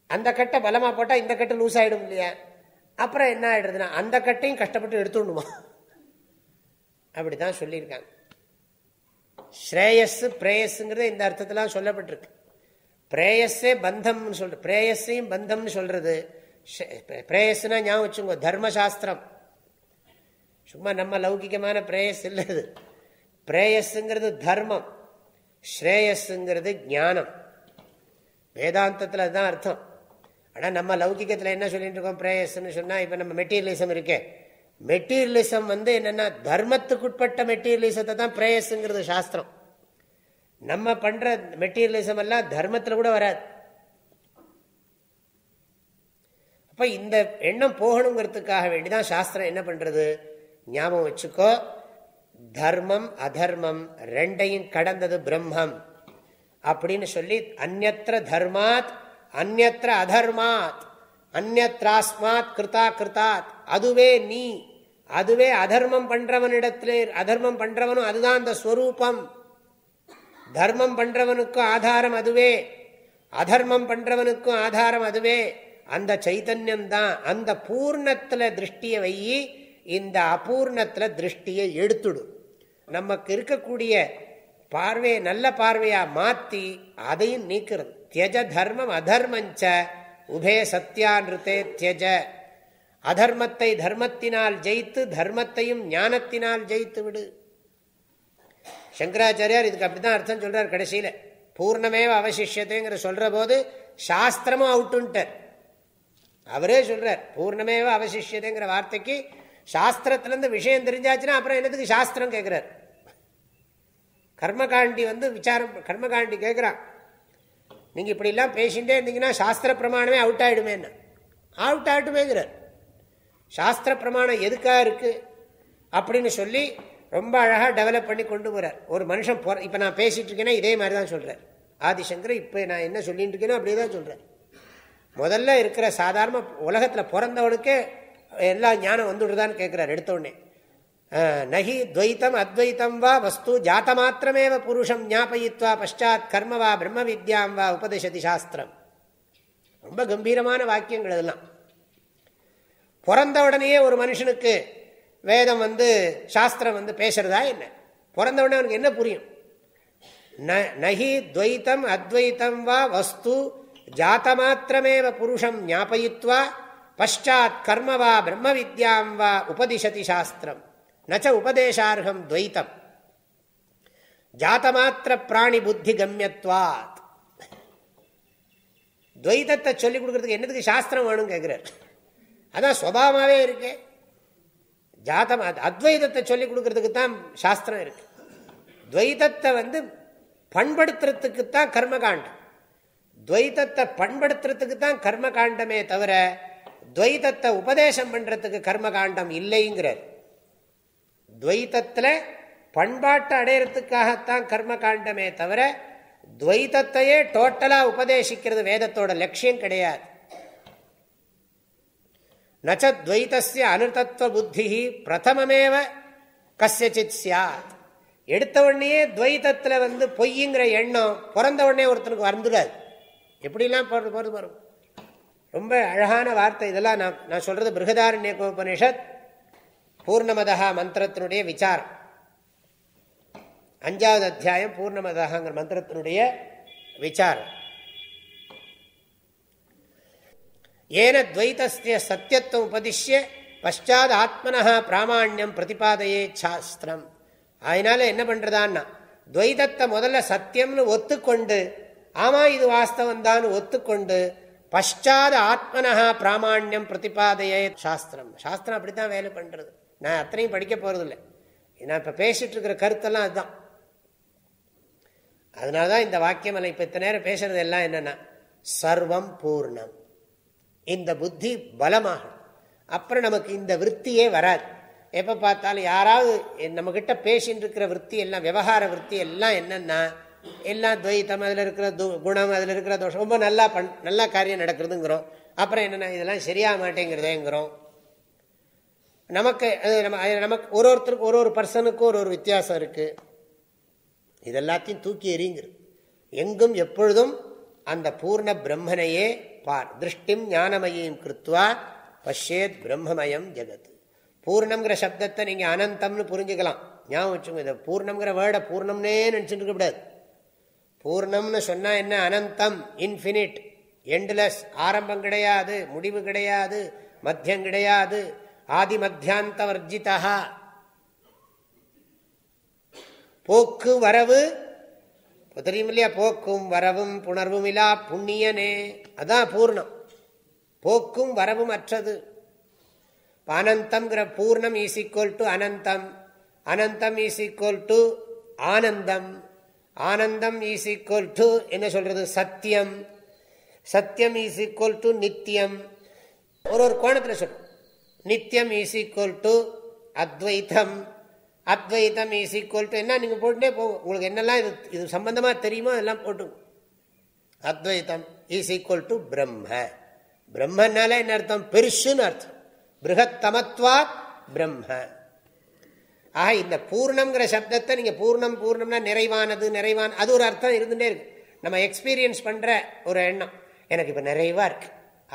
அந்த கட்டை பலமா போட்டா இந்த கட்டை லூஸ் ஆயிடும் இல்லையா? அப்புறம் என்ன ஆயிடுதுன்னா அந்த கட்டையும் கஷ்டப்பட்டு எடுத்துடணுமா? அப்படிதான் சொல்லியிருக்காங்க. ஸ்ரேயஸ் பிரேயஸ்ங்கிறது இந்த அர்த்தத்திலாம் சொல்லப்பட்டிருக்கு. பிரேயஸே பந்தம்னு சொல்ற பிரேயஸையும் பந்தம்னு சொல்றது. பிரேயஸ்னா ஞாபகம் வச்சுங்க தர்மசாஸ்திரம். சும்மா நம்ம லௌகிகமான பிரேயஸ் இல்லை அது. பிரேயஸுங்கிறது தர்மம் ஸ்ரேயஸுங்கிறது ஞானம். வேதாந்தத்தில் அதுதான் அர்த்தம். ஆனால் நம்ம லௌகிகத்தில் என்ன சொல்லிட்டு இருக்கோம் பிரேயஸ்ன்னு சொன்னால் இப்போ நம்ம மெட்டீரியலிசம் இருக்கே. மெட்டீரியலிசம் வந்து என்னென்னா தர்மத்துக்குட்பட்ட மெட்டீரியலிசத்தை தான் பிரேயஸுங்கிறது சாஸ்திரம். நம்ம பண்ற மெட்டீரியலிசம் எல்லாம் தர்மத்தில் கூட வராது. அப்ப இந்த எண்ணம் போகணுங்கிறதுக்காக வேண்டிதான் சாஸ்திரம் என்ன பண்றது? ஞாபகம் வச்சுக்கோ. தர்மம் அதர்மம் ரெண்டையும் கடந்தது பிரம்மம். அப்படின்னு சொல்லி அந்நத்திர தர்மாத் அந்நத்திர அதர்மாத் அந்நத்ராஸ்மாத் கிருதா கிருதாத் அதுவே நீ அதுவே அதர்மம் பண்றவனிடத்திலே அதர்மம் பண்றவனும் அதுதான் அந்த ஸ்வரூபம். தர்மம் பண்றவனுக்கும் ஆதாரம் அதுவே. அதர்மம் பண்றவனுக்கும் ஆதாரம் அதுவே. அந்த சைத்தன்யம் தான் அந்த பூர்ணத்துல திருஷ்டியை வையி இந்த அபூர்ணத்துல திருஷ்டியை எடுத்துடும் நமக்கு இருக்கக்கூடிய பார்வையை நல்ல பார்வையா மாத்தி அதையும் நீக்கிறது. தியஜ தர்மம் அதர்மஞ்ச உபய சத்தியானிருத்தே தியஜ. அதர்மத்தை தர்மத்தினால் ஜெயித்து தர்மத்தையும் ஞானத்தினால் ஜெயித்து விடு சங்கராச்சாரியார் இதுக்கு அப்படிதான் அர்த்தம் சொல்றார் கடைசியில. பூர்ணமேவ அவசிஷத்துங்கிற சொல்ற போது சாஸ்திரமும் அவுட்டுன்ட்டார். அவரே சொல்றார் பூர்ணமேவ அவசிஷத்துங்கிற வார்த்தைக்கு சாஸ்திரத்திலிருந்து விஷயம் தெரிஞ்சாச்சுன்னா அப்புறம் என்னதுக்கு சாஸ்திரம் கேட்கிறார் கர்மகாண்டி வந்து விசாரம் கர்மகாண்டி கேட்கிறான் நீங்க இப்படி எல்லாம் பேசிட்டே இருந்தீங்கன்னா சாஸ்திர பிரமாணமே அவுட் ஆயிடுமே அவுட் ஆகிட்டுமேங்கிறார் சாஸ்திர பிரமாணம் எதுக்காக இருக்கு? அப்படின்னு சொல்லி ரொம்ப அழகாக டெவலப் பண்ணி கொண்டு போகிறார் ஒரு மனுஷன் இப்போ நான் பேசிகிட்டு இருக்கேன்னா இதே மாதிரி தான் சொல்கிறார் ஆதிசங்கர் இப்போ நான் என்ன சொல்லிட்டு இருக்கேனோ அப்படியே தான் சொல்கிறேன் முதல்ல இருக்கிற சாதாரண உலகத்தில் பிறந்தவனுக்கே எல்லா ஞானம் வந்துடுதான்னு கேட்குறார் எடுத்தோடனே நகி துவைத்தம் அத்வைத்தம் வா வஸ்து ஜாத்த மாத்திரமேவ புருஷம் ஞாபயித்வா பஷாத் கர்ம வா பிரம்ம வித்யாம் வா உபதிஷதி சாஸ்திரம். ரொம்ப கம்பீரமான வாக்கியங்கள் இதெல்லாம். பிறந்த உடனேயே ஒரு மனுஷனுக்கு வேதம் வந்து சாஸ்திரம் வந்து பேசுறதா என்ன? பிறந்தவொடனே அவனுக்கு என்ன புரியும்? நகி துவைத்தம் அத்வைத்தம் வா வஸ்து ஜாத்த மாத்திரமேவ புருஷம் ஞாபயித்வா பஷாத் கர்ம வா பிரம்ம வித்யாம் வா உபதிஷதி சாஸ்திரம். நச்ச உபதேசார்ஹம் துவைத்தம். ஜாத்தமாத்திர பிராணி புத்தி கம்யத்வாத். துவைத்தத்தை சொல்லிக் கொடுக்கறதுக்கு என்னதுக்கு சாஸ்திரம் வேணும் கேட்கிறார் அதான் சுவாவமாவே இருக்கு. ஜாதம் அத்வைதத்தை சொல்லிக் கொடுக்கறதுக்கு தான் சாஸ்திரம் இருக்கு. துவைதத்தை வந்து பண்படுத்துறதுக்கு தான் கர்மகாண்டம். துவைதத்தை பண்படுத்துறதுக்கு தான் கர்மகாண்டமே தவிர துவைதத்தை உபதேசம் பண்றதுக்கு கர்மகாண்டம் இல்லைங்கிறார். துவைத்தத்தில் பண்பாட்டை அடையிறதுக்காகத்தான் கர்ம காண்டமே தவிர துவைத்தத்தையே டோட்டலாக உபதேசிக்கிறது வேதத்தோட லட்சியம் கிடையாது. நச்சத்வைத்திய அனுதத்துவ புத்தி பிரதமமேவ கசியச்சித் சாத். எடுத்த உடனே துவைத்தத்தில் வந்து பொய்ங்கிற எண்ணம் பிறந்த உடனே ஒருத்தனுக்கு வந்துடாது. எப்படிலாம் போகிறது வரும் ரொம்ப அழகான வார்த்தை. இதெல்லாம் நான் நான் சொல்றது பிருகதாரண்யகோபனிஷத் பூர்ணமதா மந்திரத்தினுடைய விசாரம். அஞ்சாவது அத்தியாயம் பூர்ணமதாங்கிற மந்திரத்தினுடைய விசாரம். ஏன துவைத்திய சத்தியத்துவம் உபதிஷ்ய பஷாத் ஆத்மனா பிராமணியம் பிரதிபாதையே சாஸ்திரம் அதனால என்ன பண்றதான்னா துவைதத்தை முதல்ல சத்தியம்னு ஒத்துக்கொண்டு ஆமா இது வாஸ்தவம் தான் ஒத்துக்கொண்டு பஷாத் ஆத்மனா பிராமணியம் பிரதிபாதையே சாஸ்திரம். சாஸ்திரம் அப்படித்தான் வேலை பண்றது. நான் அத்தனையும் படிக்க போறது இல்லை நான் இப்ப பேசிட்டு இருக்கிற கருத்தெல்லாம் அதுதான். அதனாலதான் இந்த வாக்கியம் இப்ப இத்தனை நேரம் பேசுறது எல்லாம் என்னன்னா சர்வம் பூர்ணம். இந்த புத்தி பலமாகும். அப்புறம் நமக்கு இந்த விற்த்தியே வராது. எப்போ பார்த்தாலும் யாராவது நம்மக்கிட்ட பேசின்னு இருக்கிற விற்பி எல்லாம் விவகார விற்பி எல்லாம் என்னென்னா எல்லாம் துவைத்தம் அதில் இருக்கிற து குணம் அதில் இருக்கிற தோஷம் ரொம்ப நல்லா பண் நல்லா காரியம் நடக்கிறதுங்கிறோம். அப்புறம் என்னென்னா இதெல்லாம் சரியாக மாட்டேங்கிறதேங்கிறோம். நமக்கு நம்ம நமக்கு ஒரு ஒருத்தருக்கு ஒரு ஒரு பர்சனுக்கும் ஒரு ஒரு வித்தியாசம் இருக்குது இதெல்லாத்தையும் தூக்கி எறிங்கிறது எங்கும் எப்பொழுதும் அந்த பூர்ண பிரம்மனையே பார் திருஷ்டிம் ஞானமயம் கிருத்வா பஷ்யேத் பிரம்மமயம் ஜெகத் பூர்ணம்ங்கிற சப்தத்தை நீங்கள் அனந்தம்னு புரிஞ்சுக்கலாம். ஞாபகம் வச்சுங்க இதை பூர்ணம்ங்கிற வேர்டை பூர்ணம்னே நினச்சிட்டு இருக்கக்கூடாது பூர்ணம்னு சொன்னால் என்ன? அனந்தம் இன்ஃபினிட் எண்ட்லெஸ் ஆரம்பம் கிடையாது முடிவு கிடையாது மத்தியம் கிடையாது ஆதி மத்தியாந்த வர்ஜிதா போக்கு வரவு தெரியும் இல்லையா போக்கும் வரவும் புணர்வும் இல்லா புண்ணியனே. அதான் பூர்ணம். போக்கும் வரவும் அற்றது. அனந்தம்ங்கிற பூர்ணம் ஈஸ் ஈக்குவல் டு அனந்தம். அனந்தம் ஈஸ் ஈக்குவல் டு ஆனந்தம். ஆனந்தம் ஈஸ் ஈக்குவல் டு என்ன சொல்றது? சத்தியம். சத்தியம் ஈஸ் ஈக்குவல் டு நித்தியம். ஒரு ஒரு கோணத்தில் சொல்லும் நித்தியம் ஈஸ் ஈக்குவல் டு அத்வைத்தம். அத்வைதம் இஸ் ஈக்குவல் டு என்ன? நீங்கள் போட்டுட்டே போகும் உங்களுக்கு என்னெல்லாம் இது இது சம்பந்தமாக தெரியுமோ அதெல்லாம் போட்டு அத்வைத்தம் இஸ் ஈக்குவல் டு பிரம்ம. பிரம்மனால என்ன அர்த்தம்? பெருசுன்னு அர்த்தம். பிருகத்தமத்வா பிரம்ம. ஆக இந்த பூர்ணம்ங்கிற சப்தத்தை நீங்கள் பூர்ணம் பூர்ணம்னா நிறைவானது நிறைவான அது ஒரு அர்த்தம் இருந்துகிட்டே இருக்கு. நம்ம எக்ஸ்பீரியன்ஸ் பண்ணுற ஒரு எண்ணம். எனக்கு இப்போ நிறைவாக இருக்கு.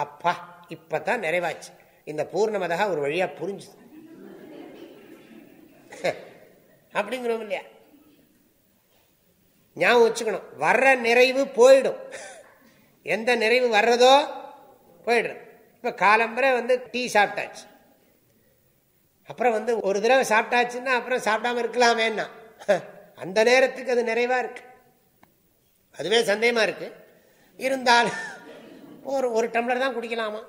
அப்பா இப்போ தான் நிறைவாச்சு. இந்த பூர்ணமதாக ஒரு வழியாக புரிஞ்சுது. அப்படிங்கிறோம் இல்லையா? ஞாபகம் வச்சுக்கணும். வர்ற நிறைவு போயிடும். எந்த நிறைவு வர்றதோ போயிடுறது இப்போ காலம்பரை வந்து டீ சாப்பிட்டாச்சு. அப்புறம் வந்து ஒரு தடவை சாப்பிட்டாச்சுன்னா அப்புறம் சாப்பிடாம இருக்கலாமேன்னா. அந்த நேரத்துக்கு அது நிறைவா இருக்கு. அதுவே சந்தேகமா இருக்கு. இருந்தாலும் ஒரு ஒரு டம்ளர் தான் குடிக்கலாமா?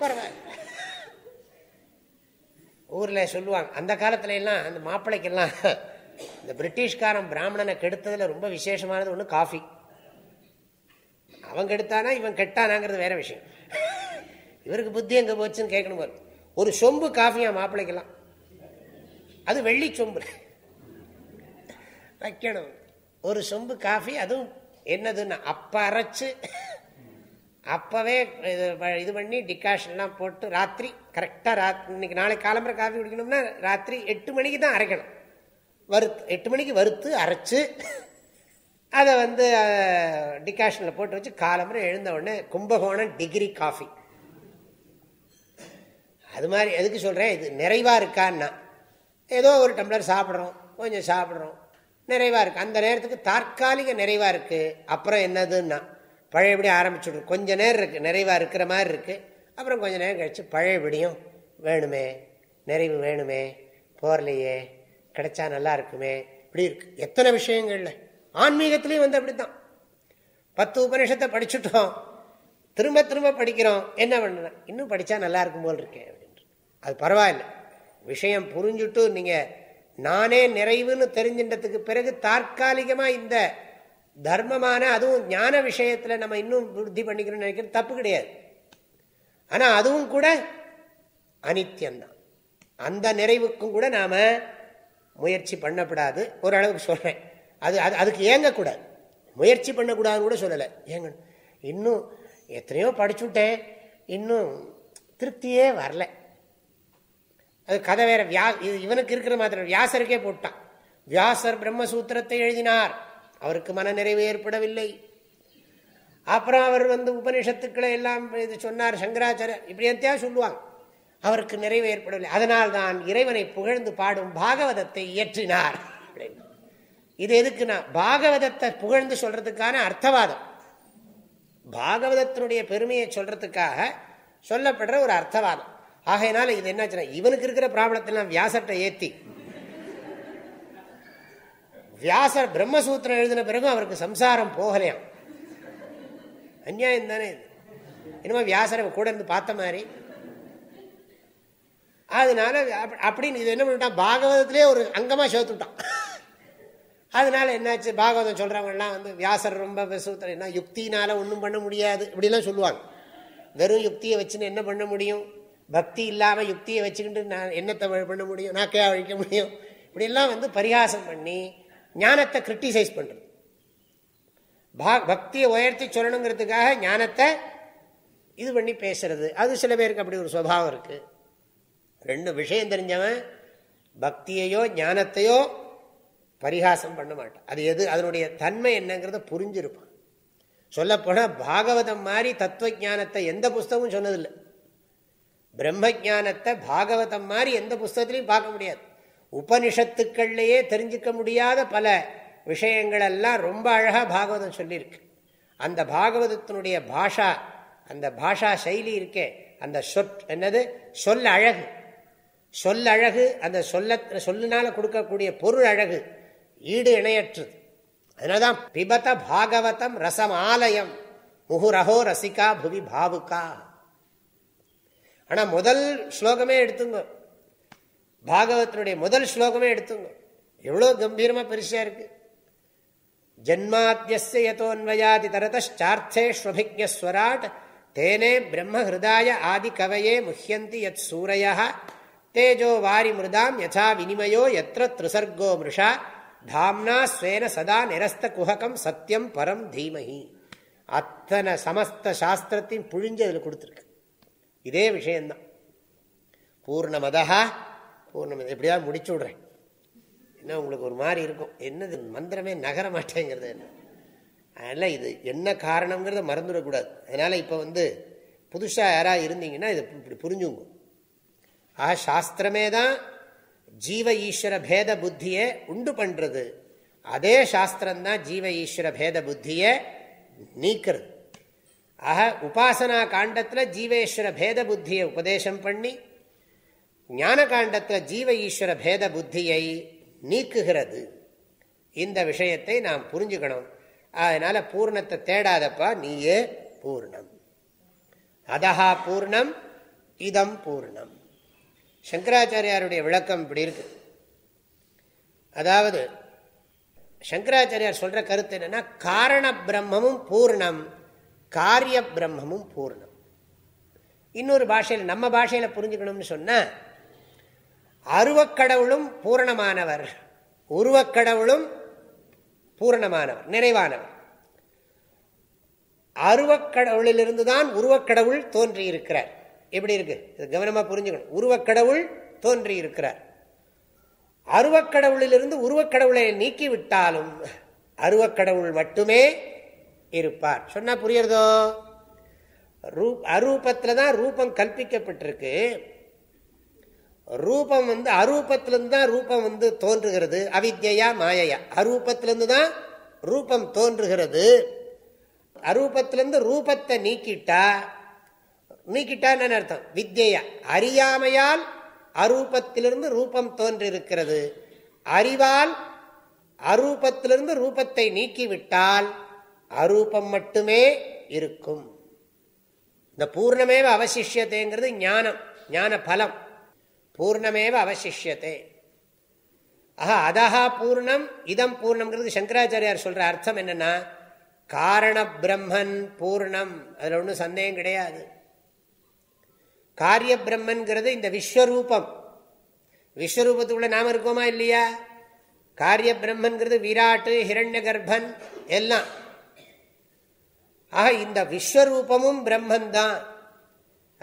பரவாயில்ல. ஊரில் சொல்லுவாங்க. அந்த காலத்துல எல்லாம் அந்த மாப்பிள்ளைக்கெல்லாம் இந்த பிரிட்டிஷ்காரன் பிராமணனை கெடுத்ததில் ரொம்ப விசேஷமானது ஒன்று காஃபி. அவன் கெடுத்தானா இவன் கெட்டானாங்கிறது வேற விஷயம். இவருக்கு புத்தி எங்கே போச்சுன்னு கேட்கணும் ஒரு சொம்பு காஃபியா மாப்பிள்ளைக்கெல்லாம் அது வெள்ளி சொம்பு. வைக்கணும். ஒரு சொம்பு காஃபி அதுவும் என்னதுன்னா அப்ப அரைச்சு அப்பவே இது பண்ணி டிகாஷன்லாம் போட்டு ராத்திரி கரெக்டாக ராத் இன்னைக்கு நாளைக்கு காலம்பரை காஃபி குடிக்கணும்னா ராத்திரி எட்டு மணிக்கு தான் அரைக்கணும். வறுத்து எட்டு மணிக்கு வறுத்து அரைச்சு அதை வந்து டிகாஷனில் போட்டு வச்சு காலம்பரை எழுந்த உடனே கும்பகோணம் டிகிரி காஃபி. அது மாதிரி எதுக்கு சொல்கிறேன் இது நிறைவாக இருக்கான்னா. ஏதோ ஒரு டம்ளர் சாப்பிட்றோம் கொஞ்சம் சாப்பிட்றோம் நிறைவாக இருக்குது அந்த நேரத்துக்கு தற்காலிக நிறைவாக இருக்குது அப்புறம் என்னதுன்னா பழையபடி ஆரம்பிச்சுடுறோம். கொஞ்சம் நேரம் இருக்குது நிறைவாக இருக்கிற மாதிரி இருக்குது அப்புறம் கொஞ்சம் நேரம் கழித்து பழையபடியும் வேணுமே நிறைவு வேணுமே போர்லையே கிடைச்சா நல்லா இருக்குமே. இப்படி இருக்கு. எத்தனை விஷயங்கள்ல. ஆன்மீகத்திலையும் வந்து அப்படித்தான். பத்து உபநிஷத்தை படிச்சுட்டோம். திரும்ப திரும்ப படிக்கிறோம். என்ன பண்ண இன்னும் படித்தா நல்லா இருக்கும் போல் இருக்கேன் அப்படின்ட்டு. அது பரவாயில்ல. விஷயம் புரிஞ்சுட்டு நீங்கள் நானே நிறைவுன்னு தெரிஞ்சின்றதுக்கு பிறகு தற்காலிகமாக இந்த தர்மமான அதுவும் ஞான விஷயத்தில் நம்ம இன்னும் புத்தி பண்ணிக்கணும்னு நினைக்கிறது தப்பு கிடையாது. ஆனால் அதுவும் கூட அனித்தியம்தான். அந்த நிறைவுக்கும் கூட நாம் முயற்சி பண்ணப்படாது. ஓரளவுக்கு சொல்கிறேன் அது அது அதுக்கு ஏங்கக்கூடாது. முயற்சி பண்ணக்கூடாதுன்னு கூட சொல்லலை. ஏங்க இன்னும் எத்தனையோ படிச்சுட்டேன் இன்னும் திருப்தியே வரல. அது கதை வேற வியா இவனுக்கு இருக்கிற மாதிரி வியாசருக்கே போட்டான். வியாசர் பிரம்மசூத்திரத்தை எழுதினார். அவருக்கு மன நிறைவு ஏற்படவில்லை. அப்புறம் அவர் வந்து உபனிஷத்துக்களை எல்லாம் இது சொன்னார் சங்கராச்சாரியர் இப்படி எத்தையா சொல்லுவாங்க. அவருக்கு நிறைவு ஏற்படவில்லை. அதனால் தான் இறைவனை புகழ்ந்து பாடும் பாகவதத்தை இயற்றினார். அப்படின்னு இது எதுக்குன்னா பாகவதத்தை புகழ்ந்து சொல்றதுக்கான அர்த்தவாதம். பாகவதத்தினுடைய பெருமையை சொல்றதுக்காக சொல்லப்படுற ஒரு அர்த்தவாதம். ஆகையினால இது என்ன இவனுக்கு இருக்கிற ப்ராப்ளத்தெல்லாம் வியாசத்தை ஏத்தி வியாசர் பிரம்மசூத்திரம் எழுதின பிறகு அவருக்கு சம்சாரம் போகலையாம். அந்நியாயம் தானே இது. என்னமோ வியாசரை கூட இருந்து பார்த்த மாதிரி. அதனால அப்படின்னு இது என்ன பண்ணிட்டான்? பாகவதத்திலே ஒரு அங்கமாக சேர்த்துட்டான். அதனால என்னாச்சு? பாகவதம் சொல்றவங்கலாம் வந்து வியாசர் ரொம்ப சூத்திரம் என்ன யுக்தினால ஒன்றும் பண்ண முடியாது. இப்படிலாம் சொல்லுவாங்க. வெறும் யுக்தியை வச்சுன்னு என்ன பண்ண முடியும்? பக்தி இல்லாமல் யுக்தியை வச்சுக்கிட்டு நான் என்னத்தை பண்ண முடியும்? நாக்கே அழிக்க முடியும்? இப்படிலாம் வந்து பரிகாசம் பண்ணி ஞானத்தை கிரிட்டிசைஸ் பண்ணுறது பக்தியை உயர்த்தி சொல்லணுங்கிறதுக்காக ஞானத்தை இது பண்ணி பேசுறது. அது சில பேருக்கு அப்படி ஒரு சுவாவம் இருக்கு. ரெண்டு விஷயம் தெரிஞ்சவன் பக்தியையோ ஞானத்தையோ பரிகாசம் பண்ண மாட்டான். அது எது? அதனுடைய தன்மை என்னங்கிறத புரிஞ்சிருப்பான். சொல்லப்போனால் பாகவதம் மாதிரி தத்துவ ஜானத்தை எந்த புஸ்தகமும் சொன்னதில்லை. பிரம்ம ஜானத்தை பாகவதம் மாதிரி எந்த புஸ்தகத்திலையும் பார்க்க முடியாது. உபனிஷத்துக்கள்லேயே தெரிஞ்சுக்க முடியாத பல விஷயங்களெல்லாம் ரொம்ப அழகாக பாகவதம் சொல்லியிருக்கு. அந்த பாகவதத்தினுடைய பாஷா அந்த பாஷா சைலி இருக்கே அந்த சொற் என்னது? சொல் அழகு. சொல் அழகு அந்த சொல்ல சொல்லினால கொடுக்கக்கூடிய பொருள் அழகு ஈடு இணையற்றது. அதனால்தான் பிபத பாகவதம் ரசம் ஆலயம் முகுரஹோ ரசிகா புவி பாவுகா. ஆனால் முதல் ஸ்லோகமே எடுத்துங்க. பாகவத்தினுடைய முதல் ஸ்லோகமே எடுத்துங்க. எவ்வளவு கம்பீரமா பெருசா இருக்கு. ஜன்மாத்தியத்தோன்வயாதி தரதார்த்தேஷ்வபிஜஸ்வராட் தேனே பிரம்ம ஹிருதாய ஆதி கவையே முஹியந்தி யத் சூரைய தேஜோ வாரி மிருதாம் யதா வினிமயோ எத்திர திருசர்கோ மிருஷா தாம்னா ஸ்வேன சதா நிரஸ்த குஹகம் சத்தியம் பரம் தீமஹி அத்தனை சமஸ்த சாஸ்திரத்தையும் புழிஞ்சு அதில் கொடுத்துருக்கு இதே விஷயம்தான் பூர்ணமதா பூர்ணமி எப்படியாவது முடிச்சு விட்றேன். என்ன உங்களுக்கு ஒரு மாதிரி இருக்கும். என்னது மந்திரமே நகர மாட்டேங்கிறது என்ன? அதனால் இது என்ன காரணங்கிறத மறந்துடக்கூடாது. அதனால் இப்போ வந்து புதுசாக யாராக இருந்தீங்கன்னா இதை இப்படி புரிஞ்சுங்க. ஆக சாஸ்திரமே தான் ஜீவ ஈஸ்வர பேத புத்தியை உண்டு பண்ணுறது அதே சாஸ்திரம்தான் ஜீவ ஈஸ்வர பேத புத்தியை நீக்கிறது. ஆக உபாசனா காண்டத்தில் ஜீவேஸ்வர பேத புத்தியை உபதேசம் பண்ணி ஞான காண்டத்தில் ஜீவ ஈஸ்வர பேத புத்தியை நீக்குகிறது. இந்த விஷயத்தை நாம் புரிஞ்சுக்கணும். அதனால பூர்ணத்தை தேடாதப்பா நீயே பூர்ணம். அதஹா பூர்ணம் இதம் பூர்ணம். சங்கராச்சாரியாருடைய விளக்கம் இப்படி இருக்கு. அதாவது சங்கராச்சாரியார் சொல்ற கருத்து என்னன்னா காரண பிரம்மமும் பூர்ணம் காரிய பிரம்மமும் பூர்ணம். இன்னொரு பாஷையில் நம்ம பாஷையில் புரிஞ்சுக்கணும்னு சொன்ன அருவக்கடவுளும் பூரணமானவர். உருவக்கடவுளும் பூரணமானவர் நிறைவானவர் அருவக்கடவுளிலிருந்து தான் உருவக்கடவுள் தோன்றியிருக்கிறார். எப்படி இருக்கு? கவனமா புரிஞ்சுக்கணும். உருவக்கடவுள் தோன்றியிருக்கிறார். அருவக்கடவுளிலிருந்து உருவக்கடவுளை நீக்கிவிட்டாலும் அருவக்கடவுள் மட்டுமே இருப்பார். சொன்னா புரியுறதோ? அரூபத்தில் தான் ரூபம் கல்பிக்கப்பட்டிருக்கு. ரூபம் வந்து அரூபத்திலிருந்து தான் ரூபம் வந்து தோன்றுகிறது. அவித்யா மாயையா. அரூபத்திலிருந்து தான் ரூபம் தோன்றுகிறது. அரூபத்திலிருந்து ரூபத்தை நீக்கிட்டா நீக்கிட்டான்னு அர்த்தம்? வித்யா. அறியாமையால் அரூபத்திலிருந்து ரூபம் தோன்றிருக்கிறது அறிவால் அரூபத்திலிருந்து ரூபத்தை நீக்கிவிட்டால் அரூபம் மட்டுமே இருக்கும். இந்த பூர்ணமேவ அவசிஷியத்தைங்கிறது ஞானம் ஞான பலம் பூர்ணமேவ அவசிஷியத்தை ஆஹா அதஹா பூர்ணம் இதம் பூர்ணம்ங்கிறது சங்கராச்சாரியார் சொல்ற அர்த்தம் என்னன்னா காரண பிரம்மன் பூர்ணம். அதுல ஒன்றும் சந்தேகம் கிடையாது. காரிய பிரம்மன்கிறது இந்த விஸ்வரூபம். விஸ்வரூபத்துக்குள்ள நாம இருக்கோமா இல்லையா? காரிய பிரம்மன்கிறது விராட்டு ஹிரண்ய கர்ப்பன் எல்லாம். ஆக இந்த விஸ்வரூபமும் பிரம்மன் தான்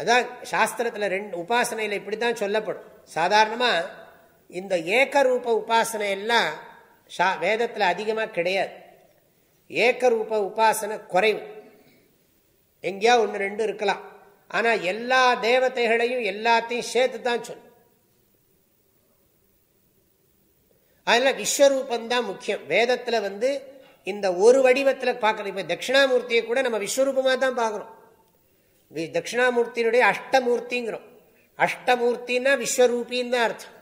அதான் சாஸ்திரத்தில் ரெண்டு உபாசனையில் இப்படி தான் சொல்லப்படும். சாதாரணமாக இந்த ஏக்கரூப உபாசனை எல்லாம் வேதத்தில் அதிகமாக கிடையாது. ஏக்கரூப உபாசனை குறைவு. எங்கேயா ஒன்று ரெண்டு இருக்கலாம். ஆனால் எல்லா தேவதைகளையும் எல்லாத்தையும் சேர்த்து தான் சொல்லும். அதில் விஸ்வரூபந்தான் முக்கியம். வேதத்தில் வந்து இந்த ஒரு வடிவத்தில் பார்க்கணும் இப்போ தட்சிணாமூர்த்தியை கூட நம்ம விஸ்வரூபமாக தான் பார்க்குறோம். தட்சிணாமூர்த்தியினுடைய அஷ்டமூர்த்திங்கிறோம். அஷ்டமூர்த்தின்னா விஸ்வரூபின்னு தான் அர்த்தம்.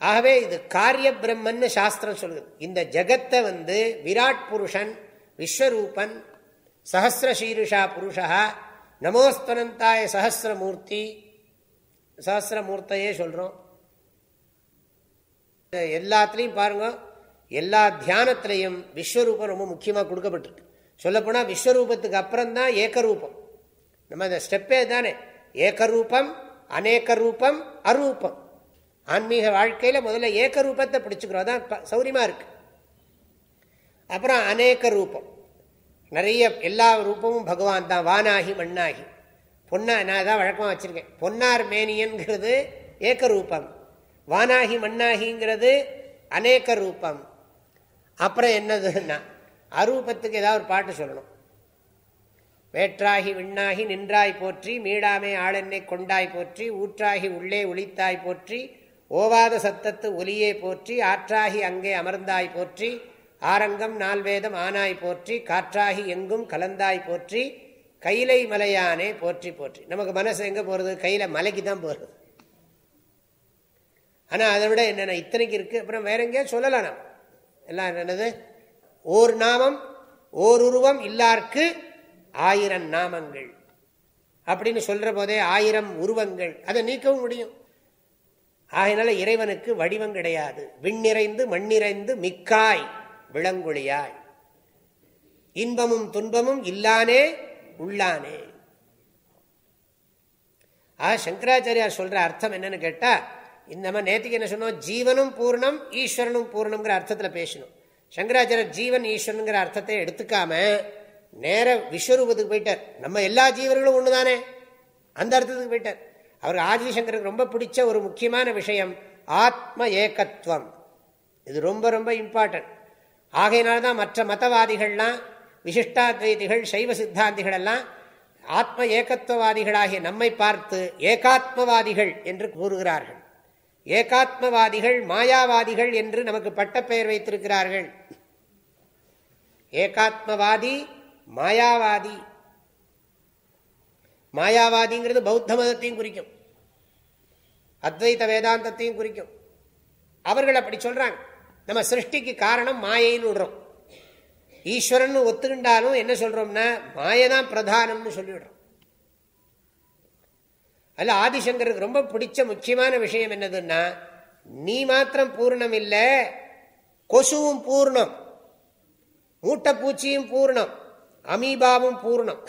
ஆகவே இது காரிய பிரம்மன் சாஸ்திரம் சொல்லுது. இந்த ஜகத்தை வந்து விராட் புருஷன் விஸ்வரூபன் சஹசிரசீருஷா புருஷா நமோஸ்தனந்தாய சஹசிரமூர்த்தி சஹசிரமூர்த்தையே சொல்றோம். எல்லாத்துலேயும் பாருங்க எல்லா தியானத்திலையும் விஸ்வரூபம் ரொம்ப முக்கியமாக கொடுக்கப்பட்டிருக்கு. சொல்லப்போனால் விஸ்வரூபத்துக்கு அப்புறம் தான் ஏக்கரூபம் நம்ம அந்த ஸ்டெப்பே தானே ஏக்கரூபம் அநேக ரூபம் அரூபம். ஆன்மீக வாழ்க்கையில் முதல்ல ஏக்க ரூபத்தை பிடிச்சுக்கிறோம் தான் சௌரியமாக இருக்கு. அப்புறம் அநேக ரூபம் நிறைய எல்லா ரூபமும் பகவான் தான். வானாகி மண்ணாகி. பொன்னா நான் தான் வழக்கமாக வச்சுருக்கேன். பொன்னார் மேனியன்கிறது ஏக்க ரூபம் வானாகி மண்ணாகிங்கிறது அநேக ரூபம் அப்புறம் என்னதுன்னா அரூபத்துக்கு ஏதாவது ஒரு பாட்டு சொல்லணும். வேற்றாகி விண்ணாகி நின்றாய் போற்றி மீடாமே ஆளென்னை கொண்டாய் போற்றி ஊற்றாகி உள்ளே ஒளித்தாய் போற்றி ஓவாத சத்தத்து ஒலியே போற்றி ஆற்றாகி அங்கே அமர்ந்தாய் போற்றி ஆரங்கம் நால்வேதம் ஆனாய் போற்றி காற்றாகி எங்கும் கலந்தாய் போற்றி கைலை மலையானே போற்றி போற்றி. நமக்கு மனசு எங்கே போகிறது கையில் மலைக்கு தான் போகிறது ஆனால் அதை விட என்னென்ன இத்தனைக்கு இருக்குது அப்புறம் வேற எங்கேயோ சொல்லலாம் நம்ம எல்லாம் என்னது? ஓர் நாமம் ஓர் உருவம் இல்லார்க்கு ஆயிரம் நாமங்கள். அப்படின்னு சொல்ற போதே ஆயிரம் உருவங்கள். அதை நீக்கவும் முடியும். ஆகினால இறைவனுக்கு வடிவம் கிடையாது. விண்ணிறைந்து மண்ணிறைந்து மிக்காய் விளங்குழியாய். இன்பமும் துன்பமும் இல்லானே உள்ளானே. ஆ சங்கராச்சாரியார் சொல்ற அர்த்தம் என்னன்னு கேட்டா நம்ம நேற்றுக்கு என்ன சொன்னோம்? ஜீவனும் பூர்ணம் ஈஸ்வரனும் பூர்ணம்ங்கிற அர்த்தத்தில் பேசணும் சங்கராச்சாரியர் ஜீவன் ஈஸ்வரனுங்கிற அர்த்தத்தை எடுத்துக்காம நேர விஸ்வரூபத்துக்கு போயிட்டார். நம்ம எல்லா ஜீவர்களும் ஒன்று தானே அந்த அர்த்தத்துக்கு போயிட்டார். அவர் ஆதிசங்கருக்கு ரொம்ப பிடிச்ச ஒரு முக்கியமான விஷயம் ஆத்ம ஏகத்துவம். இது ரொம்ப ரொம்ப இம்பார்ட்டன்ட் ஆகையினால்தான் மற்ற மதவாதிகள்லாம் விசிஷ்டாத்வைதிகள் சைவ சித்தாந்திகள் எல்லாம் ஆத்ம ஏகத்துவவாதிகளாகிய நம்மை பார்த்து ஏகாத்மவாதிகள் என்று கூறுகிறார்கள். ஏகாத்மவாதிகள் மாயாவாதிகள் என்று நமக்கு பட்டப்பெயர் வைத்திருக்கிறார்கள். ஏகாத்மவாதி மாயாவாதி. மாயாவாதிங்கிறது பௌத்த மதத்தையும் குறிக்கும். அத்வைத வேதாந்தத்தையும் குறிக்கும். அவர்கள் அப்படி சொல்றாங்க. நம்ம சிருஷ்டிக்கு காரணம் மாயைன்னு விடுறோம். ஈஸ்வரன் ஒத்துக்கிண்டாலும் என்ன சொல்றோம்னா மாயதான் பிரதானம்னு சொல்லிவிடுறோம். அதில் ஆதிசங்கருக்கு ரொம்ப பிடிச்ச முக்கியமான விஷயம் என்னதுன்னா நீ மாத்திரம் பூர்ணம் இல்லை கொசுவும் பூர்ணம். மூட்டைப்பூச்சியும் பூர்ணம் அமீபாவும் பூர்ணம்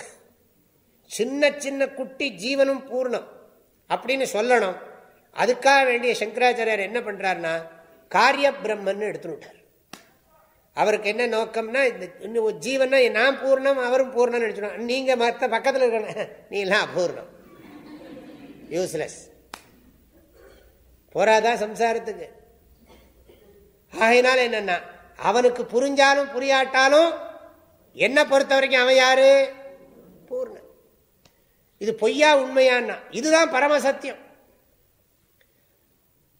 சின்ன சின்ன குட்டி ஜீவனும் பூர்ணம் அப்படின்னு சொல்லணும். அதுக்காக வேண்டிய சங்கராச்சாரியர் என்ன பண்றாருன்னா காரிய பிரம்மன் எடுத்துட்டார் அவருக்கு என்ன நோக்கம்னா இந்த ஜீவனா நான் பூர்ணம் அவரும் பூர்ணம்னு நினைச்சிடும் நீங்க மற்ற பக்கத்தில் இருக்க நீலாம் அபூர்ணம். யூஸ்லெஸ் போறாதான் சம்சாரத்துக்கு. ஆகையினால என்னன்னா அவனுக்கு புரிஞ்சாலும் புரியாட்டாலும் என்ன பொறுத்த வரைக்கும் அவன் யாரு? பூர்ணன். இது பொய்யா உண்மையான்னா? இதுதான் பரமசத்தியம்